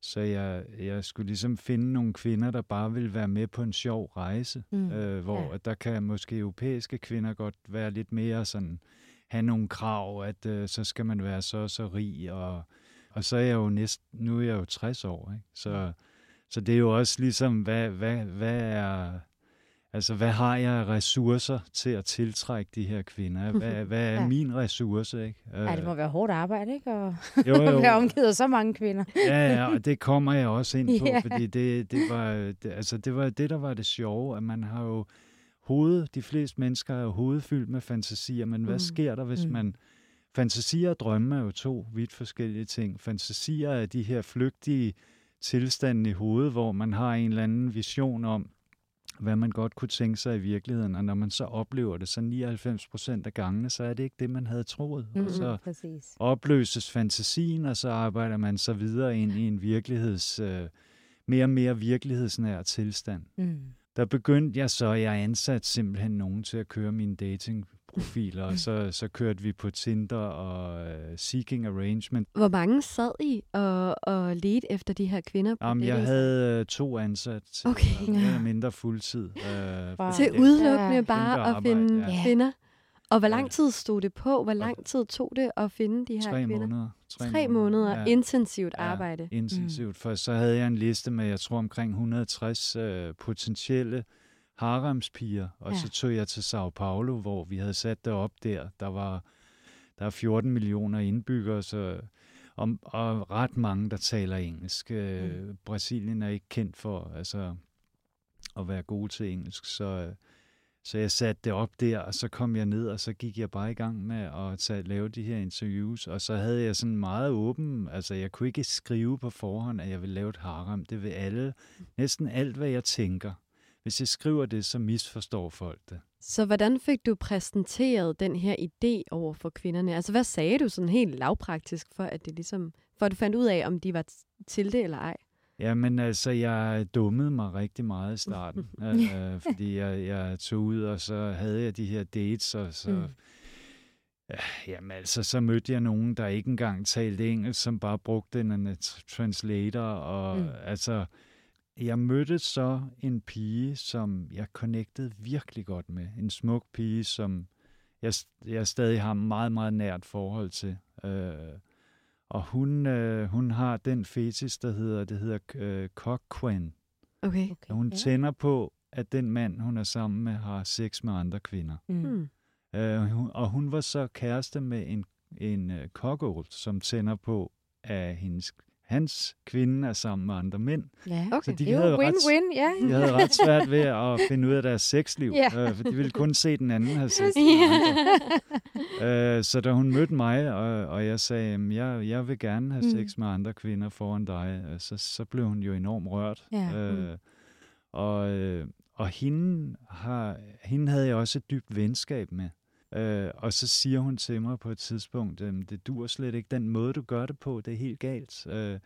så jeg, jeg skulle ligesom finde nogle kvinder, der bare ville være med på en sjov rejse, Mm. øh, hvor Ja. der kan måske europæiske kvinder godt være lidt mere sådan, have nogle krav, at øh, så skal man være så så rig, og, og så er jeg jo næsten, nu er jeg jo 60 år, ikke? Så, så det er jo også ligesom, hvad, hvad, hvad er, altså hvad har jeg af ressourcer til at tiltrække de her kvinder? Hvad, hvad er Ja. min ressource, ikke? Ja, det må være hårdt arbejde, ikke? Og jo, jo. være omgivet af så mange kvinder. Ja, ja, og det kommer jeg også ind på, Ja. fordi det, det, var, det, altså det var det, der var det sjove, at man har jo hovedet, de fleste mennesker er jo hovedet fyldt med fantasier, men hvad Mm. sker der, hvis Mm. man... Fantasier og drømme er jo to vidt forskellige ting. Fantasier er de her flygtige tilstande i hovedet, hvor man har en eller anden vision om, hvad man godt kunne tænke sig i virkeligheden, og når man så oplever det, så 99 procent af gangene, så er det ikke det, man havde troet. Mm, Og så præcis. opløses fantasien, og så arbejder man så videre ind i en virkeligheds, øh, mere og mere virkelighedsnær tilstand. Mm. Der begyndte jeg så, jeg ansat simpelthen nogen til at køre mine profiler, og så, så kørte vi på Tinder og uh, Seeking Arrangement. Hvor mange sad I og, og ledte efter de her kvinder? På Jamen, jeg havde uh, to ansat Okay. mere eller mindre fuldtid. Uh, Wow. Til udelukkende Ja. bare at finde ja. kvinder? Og hvor Ja. lang tid stod det på? Hvor lang tid tog det at finde de her Tre kvinder? måneder. Tre måneder ja. intensivt Ja. arbejde. intensivt, for så havde jeg en liste med, jeg tror omkring 160 øh, potentielle haremspiger, og Ja. så tog jeg til Sao Paulo, hvor vi havde sat det op der. Der var der er 14 millioner indbyggere, så, og, og ret mange, der taler engelsk. Øh, Mm. Brasilien er ikke kendt for altså, at være gode til engelsk, så, så jeg satte det op der, og så kom jeg ned, og så gik jeg bare i gang med at tage, lave de her interviews, og så havde jeg sådan meget åben, altså jeg kunne ikke skrive på forhånd, at jeg vil lave et harem. Det vil alle, næsten alt, hvad jeg tænker. Hvis jeg skriver det, så misforstår folk det. Så hvordan fik du præsenteret den her idé over for kvinderne? Altså hvad sagde du sådan helt lavpraktisk, for at det ligesom, for at du fandt ud af, om de var til det eller ej? Jamen altså, jeg dummede mig rigtig meget i starten, øh, fordi jeg, jeg tog ud, og så havde jeg de her dates, og så... Mm. Jamen altså, så mødte jeg nogen, der ikke engang talte engelsk, som bare brugte en, en translator, og mm. altså... Jeg mødte så en pige, som jeg connectede virkelig godt med. En smuk pige, som jeg, jeg stadig har meget, meget nært forhold til. Øh, og hun, øh, hun har den fetis, der hedder, det hedder øh, cockquen. Okay. Okay. Hun ja. tænder på, at den mand, hun er sammen med, har sex med andre kvinder. Mm. Hmm. Øh, hun, og hun var så kæreste med en, en uh, cockold, som tænder på, at hendes, hans kvinde er sammen med andre mænd. Ja. Okay. Så de er havde, jo ret, win-win, ja. de havde ret svært ved at finde ud af deres sexliv, Ja. øh, for de ville kun se den anden have sex med andre. Ja. Øh, så da hun mødte mig, og, og jeg sagde, at jeg, jeg vil gerne have Mm. sex med andre kvinder foran dig, øh, så, så blev hun jo enormt rørt. Ja. Øh, og, øh, og hende, har, hende havde jeg også et dybt venskab med. Øh, og så siger hun til mig på et tidspunkt, øh, det dur slet ikke den måde, du gør det på, det er helt galt. Øh,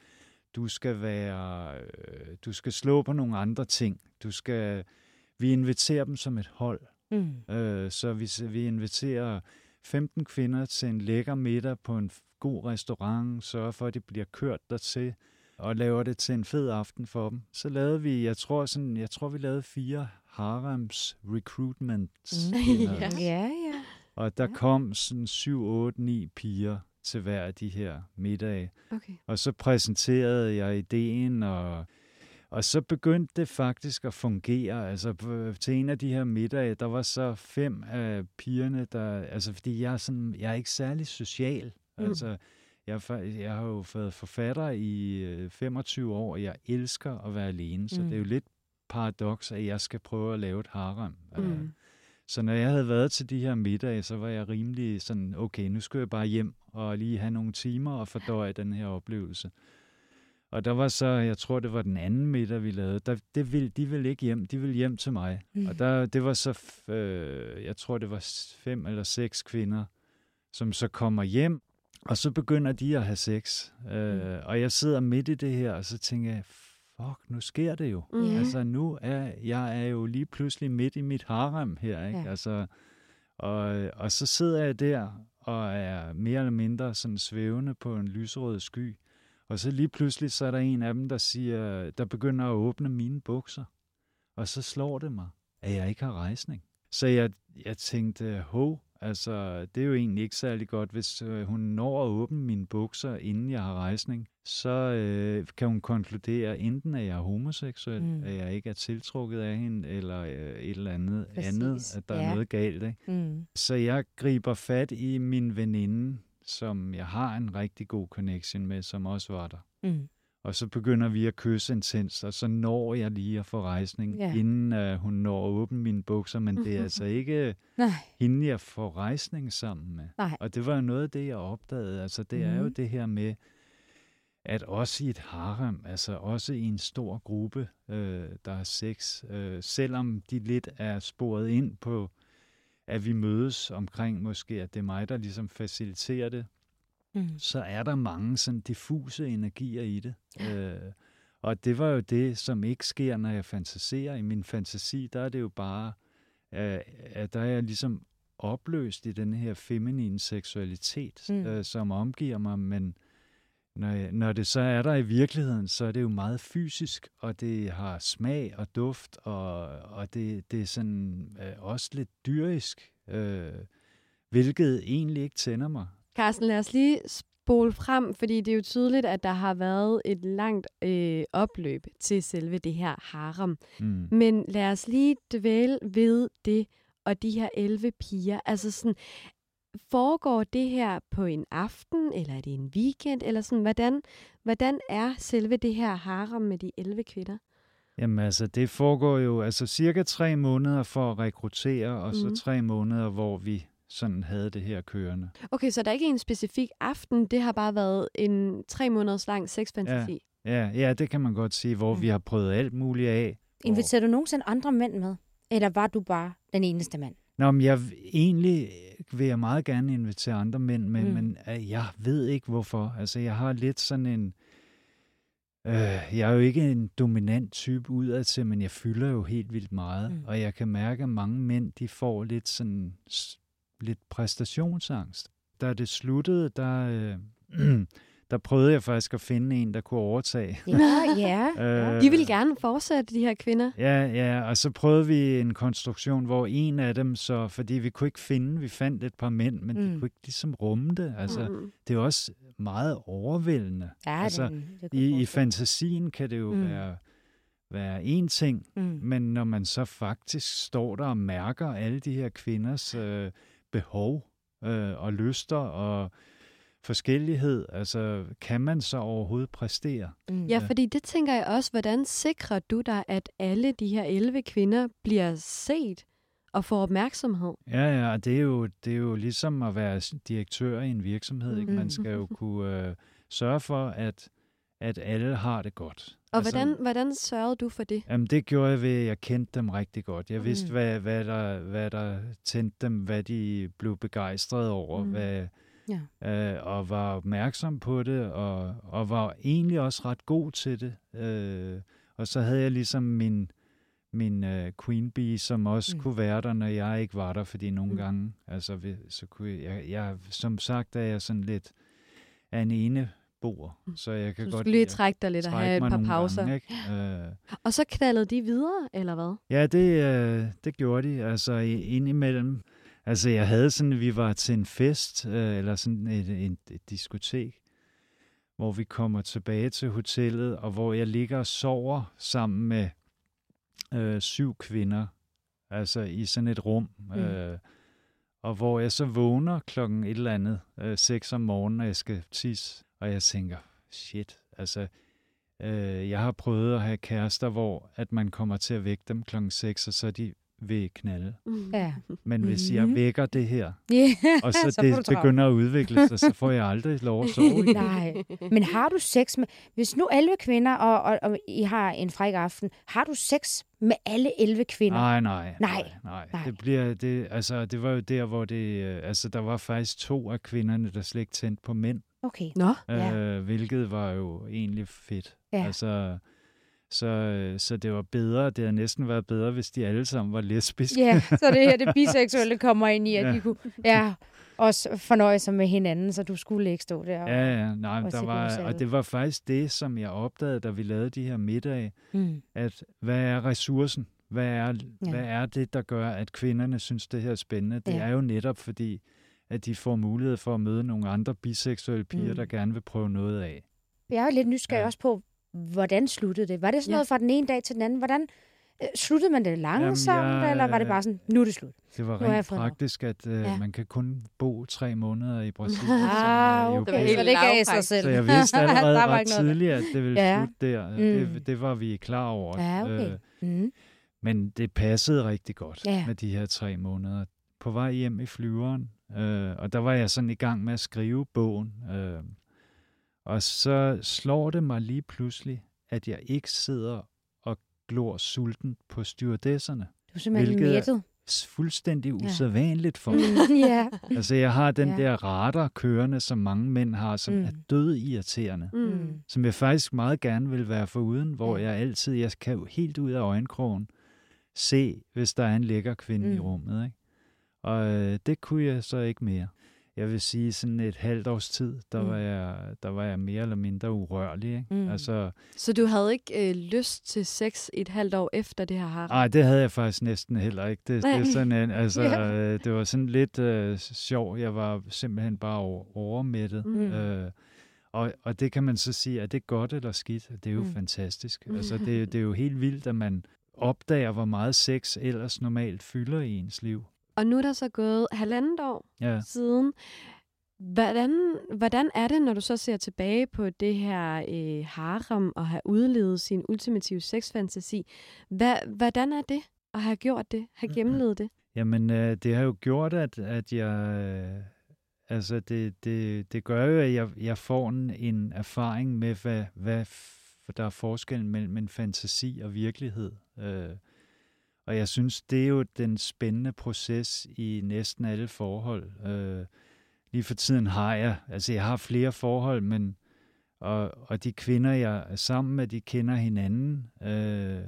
du skal være, øh, du skal slå på nogle andre ting. Du skal, vi inviterer dem som et hold. Mm. Øh, så vi, vi inviterer 15 kvinder til en lækker middag på en god restaurant, sørger for, at de bliver kørt dertil, og laver det til en fed aften for dem. Så lavede vi, jeg tror, sådan, jeg tror vi lavede fire harems recruitments. Mm. Ja. Ja, ja. Og der Ja. kom sådan 7, 8, 9 piger til hver af de her middage. Okay. Og så præsenterede jeg ideen, og, og så begyndte det faktisk at fungere. Altså til en af de her middage, der var så fem af pigerne, der, altså fordi jeg er, sådan, jeg er ikke særlig social. Mm. Altså, jeg, jeg har jo været forfatter i øh, 25 år, og jeg elsker at være alene, så Mm. det er jo lidt paradoks, at jeg skal prøve at lave et harem. Øh, Mm. Så når jeg havde været til de her middage, så var jeg rimelig sådan, okay, nu skal jeg bare hjem og lige have nogle timer og fordøje den her oplevelse. Og der var så, jeg tror, det var den anden middag, vi lavede, der, det ville, de ville ikke hjem, de ville hjem til mig. Mm. Og der, det var så, øh, jeg tror, det var fem eller seks kvinder, som så kommer hjem, og så begynder de at have sex. Øh, Mm. og jeg sidder midt i det her, og så tænker jeg, fuck, nu sker det jo. Mm. Altså nu er jeg er jo lige pludselig midt i mit harem her, ikke? Ja. Altså, og, og så sidder jeg der og er mere eller mindre sådan svævende på en lyserød sky. Og så lige pludselig så er der en af dem, der siger, der begynder at åbne mine bukser. Og så slår det mig, at jeg ikke har rejsning. Så jeg, jeg tænkte, hov, altså det er jo egentlig ikke særlig godt, hvis øh, hun når at åbne mine bukser, inden jeg har rejsning. Så øh, kan hun konkludere, enten at jeg er homoseksuel, Mm. at jeg ikke er tiltrukket af hende, eller øh, et eller andet Præcis, andet, at der ja. er noget galt. Ikke? Mm. Så jeg griber fat i min veninde, som jeg har en rigtig god connection med, som også var der. Mm. Og så begynder vi at kysse intens, og så når jeg lige at få rejsning, Ja. inden uh, hun når at åbne mine bukser, men det er altså ikke Nej. hende, jeg får rejsning sammen med. Nej. Og det var noget af det, jeg opdagede. Altså, det er jo Mhm. det her med, at også i et harem, altså også i en stor gruppe, øh, der har sex, øh, selvom de lidt er sporet ind på, at vi mødes omkring måske, at det er mig, der ligesom faciliterer det, Mm. så er der mange sådan diffuse energier i det. Øh, og det var jo det, som ikke sker, når jeg fantaserer. I min fantasi, der er det jo bare, øh, at der er jeg ligesom opløst i den her feminine seksualitet, mm. øh, som omgiver mig, men når, jeg, når det så er der i virkeligheden, så er det jo meget fysisk, og det har smag og duft, og, og det, det er sådan øh, også lidt dyrisk, øh, hvilket egentlig ikke tænder mig. Carsten, lad os lige spole frem, fordi det er jo tydeligt, at der har været et langt øh, opløb til selve det her harem. Mm. Men lad os lige dvæle ved det og de her 11 piger. Altså sådan, foregår det her på en aften, eller er det en weekend, eller sådan, hvordan, hvordan er selve det her harem med de 11 kvinder? Jamen altså, det foregår jo altså cirka tre måneder for at rekruttere, og så Mhm. tre måneder, hvor vi sådan havde det her kørende. Okay, så der er ikke en specifik aften, det har bare været en tre måneders lang sexfantasi. Ja, ja, det kan man godt sige, hvor Mm. vi har prøvet alt muligt af. Inviterer du nogensinde andre mænd med? Eller var du bare den eneste mand? Nå, men jeg egentlig vil jeg meget gerne invitere andre mænd, men, Mm. men øh, jeg ved ikke hvorfor. Altså, jeg har lidt sådan en... Øh, jeg er jo ikke en dominant type udadtil, men jeg fylder jo helt vildt meget. Mm. Og jeg kan mærke, at mange mænd, de får lidt sådan... lidt præstationsangst. Da det sluttede, der, øh, der prøvede jeg faktisk at finde en, der kunne overtage. Ja, ja. Øh, De vil gerne fortsætte, de her kvinder. Ja, ja, og så prøvede vi en konstruktion, hvor en af dem så, fordi vi kunne ikke finde, vi fandt et par mænd, men mm. De kunne ikke ligesom rumme det. Altså, mm. Det er også meget overvældende. Ja, Altså, det kan I, I fantasien kan det jo Mm. være, være én ting. Mm. men når man så faktisk står der og mærker alle de her kvinders øh, behov øh, og lyster og forskellighed, altså kan man så overhovedet præstere? Mm. Ja, fordi det tænker jeg også, hvordan sikrer du dig, at alle de her 11 kvinder bliver set og får opmærksomhed? Ja, ja, og det er jo, det er jo ligesom at være direktør i en virksomhed. Ikke? Man skal jo kunne øh, sørge for, at, at alle har det godt. Og altså, hvordan, hvordan sørgede du for det? Jamen, det gjorde jeg ved, at jeg kendte dem rigtig godt. Jeg vidste, Mm. hvad, hvad, der, hvad der tændte dem, hvad de blev begejstrede over, Mm. hvad, Ja. øh, og var opmærksom på det, og, og var egentlig også ret god til det. Øh, og så havde jeg ligesom min, min øh, queen bee, som også Mm. kunne være der, når jeg ikke var der, fordi nogle Mm. gange, altså, vi- så kunne jeg, jeg, jeg, som sagt, er jeg sådan lidt af en ene bor, Mm. så jeg kan Du godt skulle lige trække dig lidt og have et par pauser. Gange, ikke? Øh, Og så knaldede de videre, eller hvad? Ja, det, øh, det gjorde de. Altså indimellem. Altså jeg havde sådan, vi var til en fest, øh, eller sådan et, et, et diskotek, hvor vi kommer tilbage til hotellet, og hvor jeg ligger og sover sammen med øh, syv kvinder, altså i sådan et rum. Mm. Øh, og hvor jeg så vågner klokken et eller andet, øh, 6 om morgenen, og jeg skal tisse, og jeg tænker, shit, altså, øh, jeg har prøvet at have kærester, hvor at man kommer til at vække dem klokken 6, og så er de ved knalde. Mm. Ja. Men hvis jeg Mhm. vækker det her, Yeah. og så, Så det begynder at udvikle sig, så får jeg aldrig lov at sove. Nej. Men har du sex med... Hvis nu 11 kvinder, og, og, og I har en fræk aften, har du sex med alle 11 kvinder? Nej, nej, Nej, nej, nej. nej. Det bliver det, altså det var jo der, hvor det, øh, altså der var faktisk to af kvinderne, der slet ikke tændte på mænd, Okay. Nå, Ja. øh, hvilket var jo egentlig fedt. Ja. Altså, så, så det var bedre, det havde næsten været bedre, hvis de alle sammen var lesbiske. Ja, så det her, det biseksuelle kommer ind i, at Ja. de kunne ja, også fornøje sig med hinanden, så du skulle ikke stå der. og- Ja, ja, nej, Og der var, og det var faktisk det, som jeg opdagede, da vi lavede de her middage, Mm. at hvad er ressourcen? Hvad er, Ja. ja. hvad er det, der gør, at kvinderne synes, det her er spændende? Det Ja. er jo netop fordi, at de får mulighed for at møde nogle andre biseksuelle piger, Mm. der gerne vil prøve noget af. Jeg er lidt nysgerrig Ja. også på, hvordan sluttede det? Var det sådan Ja. noget fra den ene dag til den anden? Hvordan øh, sluttede man det langsomt, Jamen, jeg- eller var det bare sådan, nu er det slut? Det var rent praktisk, at øh, Ja. man kan kun bo tre måneder i Brasilien. Ah, øh, okay. Det var det gav sig selv. Så jeg vidste allerede Der var ret tidligt, at det ville Ja. slutte der. Mm. Mm. Det, det var vi klar over. Ja, okay. Øh, Mm. Men det passede rigtig godt ja. med de her tre måneder. På vej hjem i flyveren, øh, og der var jeg sådan i gang med at skrive bogen. Øh, og så slår det mig lige pludselig, at jeg ikke sidder og glor sulten på stewardesserne. Du er simpelthen er- mættet. Fuldstændig usædvanligt for mig. Mm, ja. Altså, jeg har den Ja. der radar kørende, som mange mænd har, som Mm. er død irriterende. Mm. Som jeg faktisk meget gerne vil være foruden, hvor Ja. jeg altid, jeg kan jo helt ud af øjenkrogen se, hvis der er en lækker kvinde mm. i Mm. rummet. Ikke? Og øh, det kunne jeg så ikke mere. Jeg vil sige, sådan et halvt års tid, der, Mm. var, jeg, der var jeg mere eller mindre urørlig. Ikke? Mm. Altså, Så du havde ikke øh, lyst til sex et halvt år efter det her har? Nej, det havde jeg faktisk næsten heller ikke. Det, det, Nej. er sådan en, altså, Ja. øh, det var sådan lidt øh, sjov. Jeg var simpelthen bare over, overmættet. Mm. Øh, og, og det kan man så sige, er det godt eller skidt? Det er jo Mm. mm. fantastisk. Mm. Altså, det, det er jo helt vildt, at man opdager, hvor meget sex ellers normalt fylder i ens liv. Og nu er der så gået halvandet år Ja. siden. Hvordan, hvordan er det, når du så ser tilbage på det her øh, harem og have udlevet sin ultimative sexfantasi? Hvad, hvordan er det at have gjort det, have gennemlevet det? Jamen, øh, det har jo gjort, at, at jeg... Øh, altså, det, det, det gør jo, at jeg, jeg får en, en erfaring med, hvad, hvad der er forskellen mellem en fantasi og virkelighed. Øh, og jeg synes, det er jo den spændende proces i næsten alle forhold. Øh, lige for tiden har jeg... Altså, jeg har flere forhold, men... Og, og de kvinder, jeg er sammen med, de kender hinanden. Øh,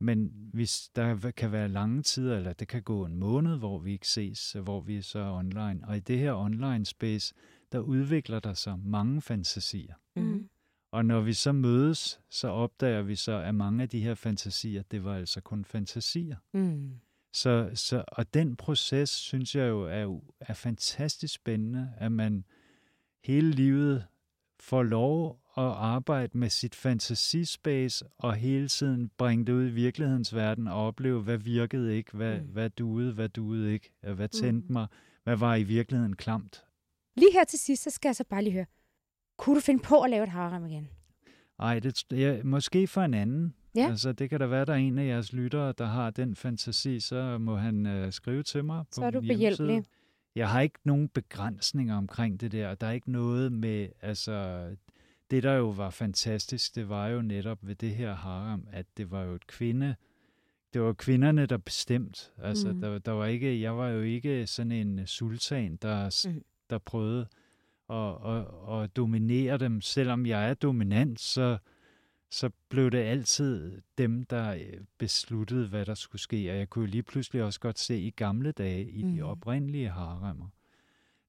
men hvis der kan være lange tider, eller det kan gå en måned, hvor vi ikke ses, hvor vi så er online. Og i det her online space, der udvikler der sig mange fantasier. Mm. Og når vi så mødes, så opdager vi så, at mange af de her fantasier, det var altså kun fantasier. Mm. Så, så, og den proces, synes jeg jo er, er fantastisk spændende, at man hele livet får lov at arbejde med sit fantasispace og hele tiden bringe det ud i virkelighedens verden og opleve, hvad virkede ikke, hvad, Mm. mm. hvad duede, hvad duede ikke, hvad Mm. tændte mig, hvad var i virkeligheden klamt. Lige her til sidst, så skal jeg så bare lige høre. Kunne du finde på at lave et harem igen? Ej, det, ja, måske for en anden. Ja. Altså, det kan da være, der er en af jeres lyttere, der har den fantasi, så må han øh, skrive til mig på Så er du min hjemmeside. behjælpelig. Jeg har ikke nogen begrænsninger omkring det der. Der er ikke noget med, altså, det der jo var fantastisk, det var jo netop ved det her harem, at det var jo et kvinde, det var kvinderne, der bestemt. Altså, mm. der, der var ikke, jeg var jo ikke sådan en sultan, der, mm. der prøvede at, at, at dominere dem. Selvom jeg er dominant, så, så blev det altid dem, der øh, besluttede, hvad der skulle ske. Og jeg kunne jo lige pludselig også godt se i gamle dage, i mm. De oprindelige haremmer,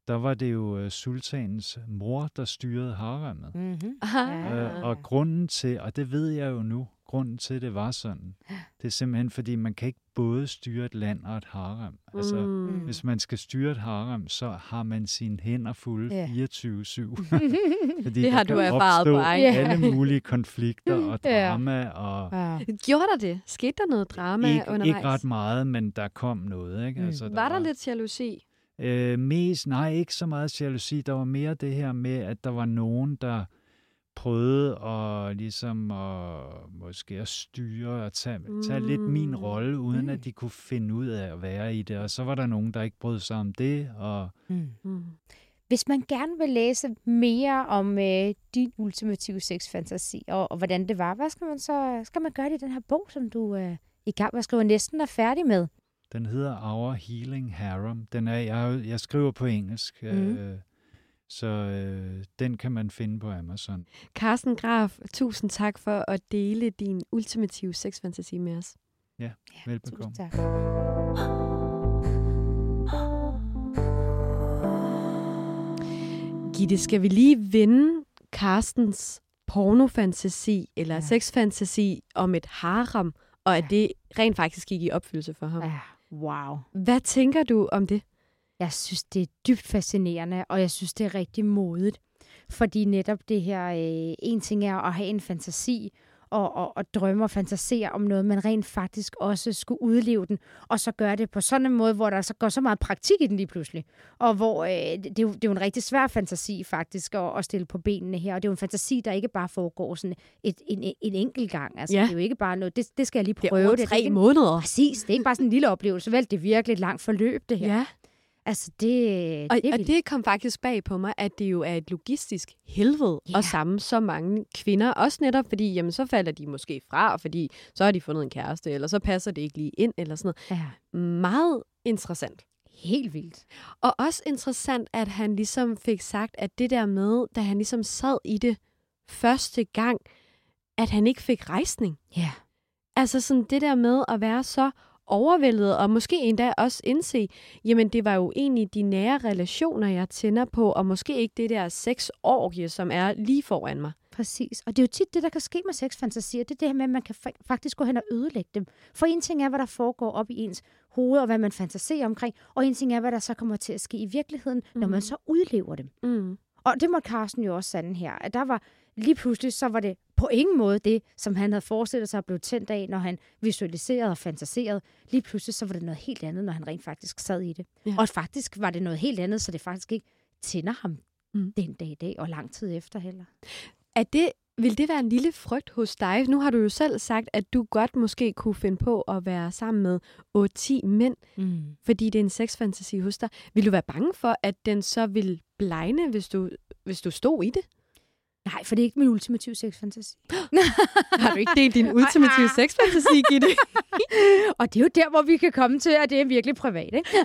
der var det jo øh, sultanens mor, der styrede haremmet. Mm. Mm-hmm. Ah. Øh, og grunden til, og det ved jeg jo nu, grunden til, at det var sådan, det er simpelthen, fordi man kan ikke både styre et land og et harem. Altså, mm. hvis man skal styre et harem, så har man sine hænder fulde Ja. 24-7. Fordi Det har der du erfaret på egen alle mulige konflikter og Ja. drama, og Ja. Gjorde der det? Skete der noget drama ikke, undervejs? ikke ret meget, men der kom noget. Ikke? Mm. Altså, Var der lidt jalousi? Øh, mest, nej, ikke så meget jalousi. Der var mere det her med, at der var nogen, der prøvede at ligesom at, måske at styre og tage, tage lidt min Mm. rolle, uden Mm. at de kunne finde ud af at være i det. Og så var der nogen, der ikke brød sig om det, og Mm. Mm. Hvis man gerne vil læse mere om øh, din ultimative sexfantasi, og, og hvordan det var, hvad skal man så skal man gøre det i den her bog, som du øh, i gang med at skrive, og næsten er færdig med? den hedder Our Healing Harem. Den er, jeg, jeg skriver på engelsk, Mm. øh, så øh, den kan man finde på Amazon. Carsten Graf, tusind tak for at dele din ultimative sexfantasi med os. Velbekomme. Tusind tak. Gitte, skal vi lige vende Carstens pornofantasi eller Ja. ja. sexfantasi om et harem, og at Ja. det rent faktisk gik i opfyldelse for ham? Ja, wow. Hvad tænker du om det? Jeg synes, det er dybt fascinerende, og jeg synes, det er rigtig modigt. Fordi netop det her, øh, en ting er at have en fantasi, og, og, og drømme og fantasere om noget, men rent faktisk også skulle udleve den, og så gøre det på sådan en måde, hvor der så går så meget praktik i den lige pludselig. Og hvor øh, det, det, er jo, det er jo en rigtig svær fantasi faktisk at, at stille på benene her, og det er jo en fantasi, der ikke bare foregår sådan et, en, en enkelt gang. Altså, Ja. Det er jo ikke bare noget, det, det skal jeg lige Det er prøve. over det, tre det er ikke, måneder. Præcis, det er ikke bare sådan en lille oplevelse, vel? Det er virkelig et langt forløb, det her. Ja, Altså, det, det og, er og det kom faktisk bag på mig, at det jo er et logistisk helvede Ja. at samle så mange kvinder. Også netop fordi, jamen så falder de måske fra, fordi så har de fundet en kæreste, eller så passer det ikke lige ind, eller sådan Ja, noget. Meget interessant. helt vildt. Og også interessant, at han ligesom fik sagt, at det der med, da han ligesom sad i det første gang, at han ikke fik rejsning. Ja. Altså sådan det der med at være så overvældet, og måske endda også indse, jamen det var jo egentlig de nære relationer, jeg tænder på, og måske ikke det der sexorgie, som er lige foran mig. Præcis. Og det er jo tit det, der kan ske med sexfantasier. Det er det her med, at man kan fa- faktisk gå hen og ødelægge dem. For en ting er, hvad der foregår op i ens hoved, og hvad man fantaserer omkring. Og en ting er, hvad der så kommer til at ske i virkeligheden, mm. når man så udlever dem. Mm. Og det må Carsten jo også sande her, at der var lige pludselig, så var det på ingen måde det, som han havde forestillet sig at blive tændt af, når han visualiserede og fantaserede. Lige pludselig, så var det noget helt andet, når han rent faktisk sad i det. Ja. Og faktisk var det noget helt andet, så det faktisk ikke tænder ham Mm. den dag i dag, og lang tid efter heller. Er det, vil det være en lille frygt hos dig? Nu har du jo selv sagt, at du godt måske kunne finde på at være sammen med 8-10 mænd, Mm. fordi det er en sexfantasi hos dig. Vil du være bange for, at den så vil blegne, hvis du, hvis du stod i det? Nej, for det er ikke min ultimative sexfantasi. Har du ikke delt din ultimative sexfantasi, Gitte? og det er jo der, hvor vi kan komme til, at det er virkelig privat, ikke?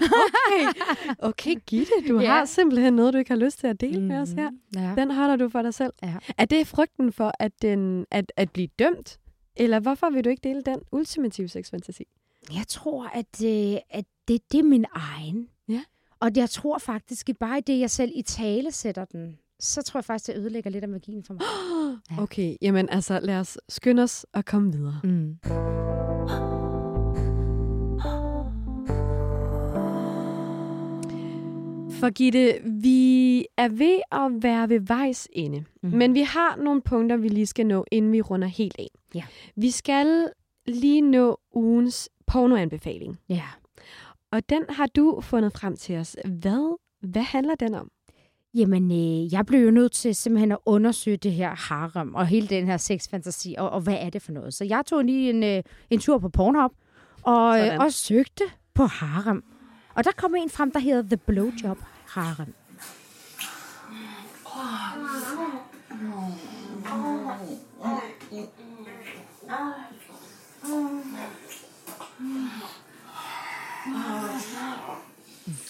Okay, okay Gitte, du Ja. har simpelthen noget, du ikke har lyst til at dele med os her. Ja. Den holder du for dig selv. Ja. Er det frygten for at, den, at, at blive dømt? Eller hvorfor vil du ikke dele den ultimative sexfantasi? Jeg tror, at, øh, at det, det er min egen. Ja. Og jeg tror faktisk, at bare i det, jeg selv i tale sætter den, så tror jeg faktisk, det ødelægger lidt af magien for mig. Ja. Okay, jamen altså lad os skynde os og komme videre. Mm. For Gitte, vi er ved at være ved vejs ende. Mm. Men vi har nogle punkter, vi lige skal nå, inden vi runder helt af. Ja. Vi skal lige nå ugens pornoanbefaling. Ja. Og den har du fundet frem til os. Hvad, hvad handler den om? Jamen, øh, jeg blev jo nødt til simpelthen at undersøge det her harem og hele den her sexfantasi, og, og hvad er det for noget? Så jeg tog lige en, øh, en tur på Pornhub og, øh, og søgte på harem. Og der kom en frem, der hedder The Blowjob Harem.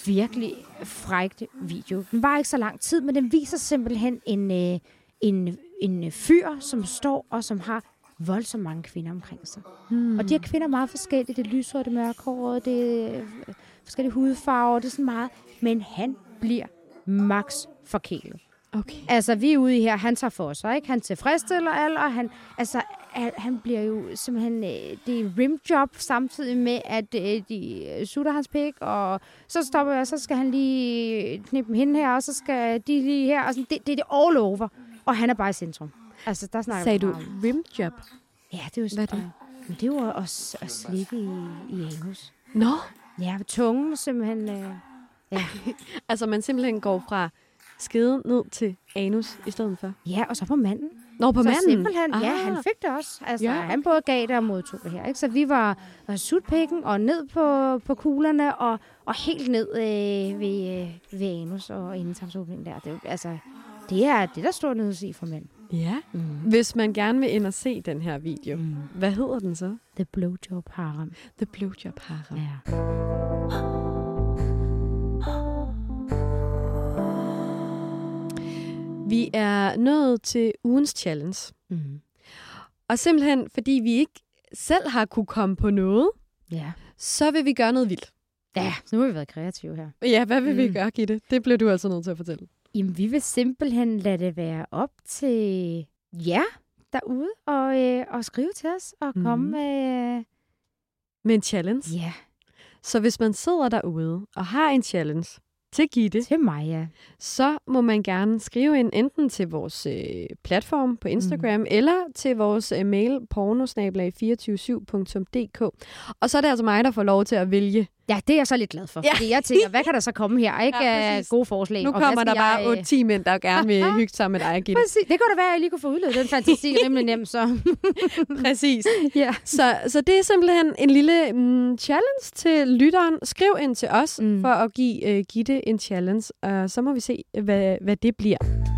Virkelig frækt video. Den var ikke så lang tid, men den viser simpelthen en, øh, en, en fyr, som står og som har voldsomt mange kvinder omkring sig. Hmm. Og de her kvinder er meget forskellige. Det er lyshårede, det er mørkhårede, det er øh, forskellige hudfarver, det er sådan meget. Men han bliver max forkælet. Okay. Altså, vi er ude i her, han tager for sig, ikke? Han tilfredsstiller alle, og han, altså, han, han bliver jo simpelthen, øh, det er rimjob, samtidig med, at øh, de øh, sutter hans pik, og så stopper jeg, så skal han lige knippe hende her, og så skal de lige her, og sådan, det, det er det all over, og han er bare i centrum. Altså, der snakker Sagde du rimjob? Ja, det er jo Hvad er men det jo også at slikke i, i anus. Nå, Ja, tungen simpelthen, øh, ja. altså man simpelthen går fra skede ned til anus i stedet for. ja, og så på manden. Nå, på så manden? simpelthen, ah. ja, han fik det også. Altså, Ja. han både gav det og modtog det her. Ikke? Så vi var, var sutpikken og ned på, på kuglerne og, og helt ned øh, ved, øh, ved anus og indentarmsåbningen der. Det, altså, det er det, der står nede i for mænd. Ja. Mm. Hvis man gerne vil ind og se den her video, Mm. hvad hedder den så? The blowjob harem. The Blowjob Harem. Ja. Vi er nået til ugens challenge. Mm. Og simpelthen, fordi vi ikke selv har kunne komme på noget, ja. så vil vi gøre noget vildt. Ja, så nu har vi været kreative her. Ja, hvad vil mm. vi Mm. gøre, Gitte? Det bliver du altså nødt til at fortælle. Jamen, vi vil simpelthen lade det være op til jer derude og, øh, og skrive til os og Mhm. komme med... Øh, Med en challenge. ja, Så hvis man sidder derude og har en challenge til Gitte, til mig, ja. så må man gerne skrive ind enten til vores øh, platform på Instagram, mm. eller til vores øh, mail pornosnablag247.dk. Og så er det altså mig, der får lov til at vælge. Ja, det er jeg så lidt glad for. Ja. Fordi jeg tænker, hvad kan der så komme her? Ikke Ja, præcis. gode forslag. Nu kommer der bare jeg, øh, 8-10 mænd, der gerne vil hygge sig med dig, Gitte. Præcis. Det kunne da være, at jeg lige kunne få udlevet den fantasi rimelig nemt, så. Præcis. ja. Så, så det er simpelthen en lille mm, challenge til lytteren. Skriv ind til os. Mm. for at give uh, Gitte en challenge, og så må vi se, hvad, hvad det bliver.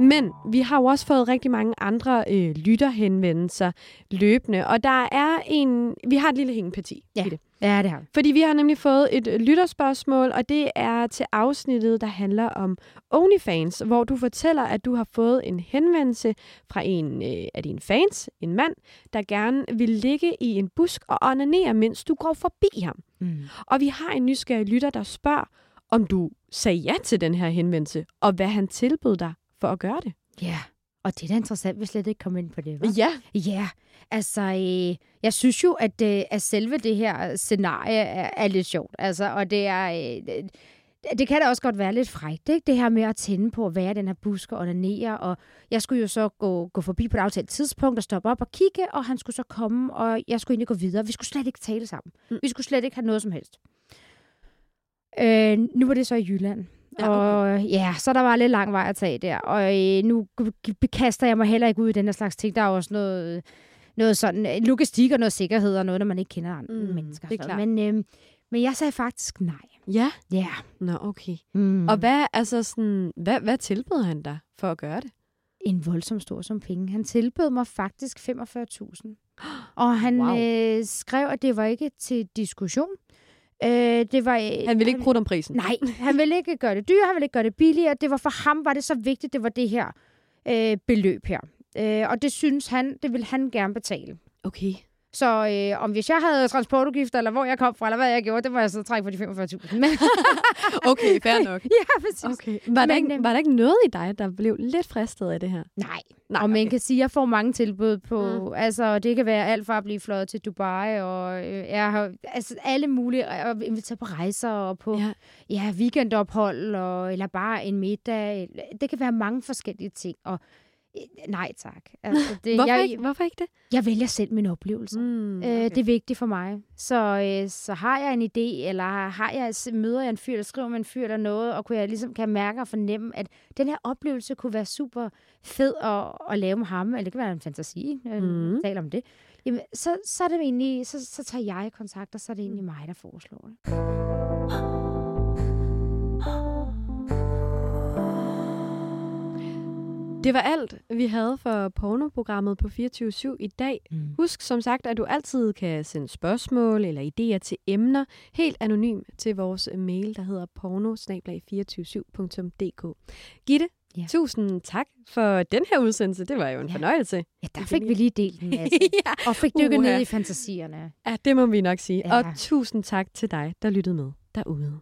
Men vi har jo også fået rigtig mange andre øh, lytterhenvendelser løbende, og der er en... Vi har et lille hængeparti Ja. i det. Ja, det har vi. Fordi vi har nemlig fået et øh, lytterspørgsmål, og det er til afsnittet, der handler om OnlyFans, hvor du fortæller, at du har fået en henvendelse fra en øh, af dine fans, en mand, der gerne vil ligge i en busk og onanere, mens du går forbi ham. Mm. Og vi har en nysgerrig lytter, der spørger, om du sagde ja til den her henvendelse, og hvad han tilbød dig for at gøre det. Ja, og det er da interessant, vi slet ikke kom ind på det, hva'? Ja. Ja, altså, øh, jeg synes jo, at, øh, at selve det her scenarie er, er lidt sjovt. Altså, og det er... Øh, det, det kan da også godt være lidt frækt, ikke? Det her med at tænde på at være i den her busk og onanere, og jeg skulle jo så gå, gå forbi på et aftalt tidspunkt og stoppe op og kigge, og han skulle så komme, og jeg skulle egentlig gå videre. Vi skulle slet ikke tale sammen. Mm. Vi skulle slet ikke have noget som helst. Øh, nu var det så i Jylland. Ja, okay. Og ja, så der var lidt lang vej at tage der. Og øh, nu bekaster jeg mig heller ikke ud i den her slags ting. Der er også noget, noget sådan øh, logistik og noget sikkerhed og noget, når man ikke kender andre Mm, mennesker. det er klart. Men, øh, men jeg sagde faktisk nej. Ja. Ja. Nå, okay. Mm. Og hvad, altså sådan, hvad, hvad tilbød han dig for at gøre det? En voldsom stor som penge. Han tilbød mig faktisk 45.000. Og han wow. øh, skrev, at det var ikke til diskussion. Øh, det var, øh, Han ville ikke bruge om prisen. Nej, han ville ikke gøre det dyre, han ville ikke gøre det billigere. Det var for ham var det så vigtigt, det var det her øh, beløb her. Øh, og det synes han, det vil han gerne betale. Okay. Så øh, om hvis jeg havde transportudgifter, eller hvor jeg kom fra, eller hvad jeg gjorde, det var jeg så trække for de 45.000. Men, Okay, fair nok. ja, præcis. Okay. Var, der Men, ikke, øhm, var der ikke noget i dig, der blev lidt fristet af det her? Nej, Nej, og man okay. kan sige, at jeg får mange tilbud på, Mm. altså det kan være alt fra at blive fløjet til Dubai, og øh, jeg har altså alle mulige, og inviteret på rejser, og på Ja. ja. Weekendophold, og, eller bare en middag. Det kan være mange forskellige ting, og øh, nej tak. Altså, det, Hvorfor, jeg, ikke, hvorfor ikke det? jeg vælger selv min oplevelse. Mm, Mm, okay. øh, det er vigtigt for mig. Så, øh, så har jeg en idé, eller har jeg, møder jeg en fyr, eller skriver med en fyr eller noget, og kunne jeg ligesom kan mærke og fornemme, at den her oplevelse kunne være super fed at, at lave med ham, eller det kan være en fantasi? Mhm. mm. taler om det. Jamen, så, så er det egentlig, så, så tager jeg kontakt, og så er det egentlig mig, der foreslår det. Det var alt, vi havde for pornoprogrammet på 24-7 i dag. Mm. Husk som sagt, at du altid kan sende spørgsmål eller idéer til emner helt anonym til vores mail, der hedder porno 247dk Gitte, ja. Tusind tak for den her udsendelse. Det var jo en Ja. fornøjelse. Ja, der fik vi lige delt en masse. ja. og fik dykket Uha. ned i fantasierne. ja, det må vi nok sige. Ja. Og tusind tak til dig, der lyttede med derude.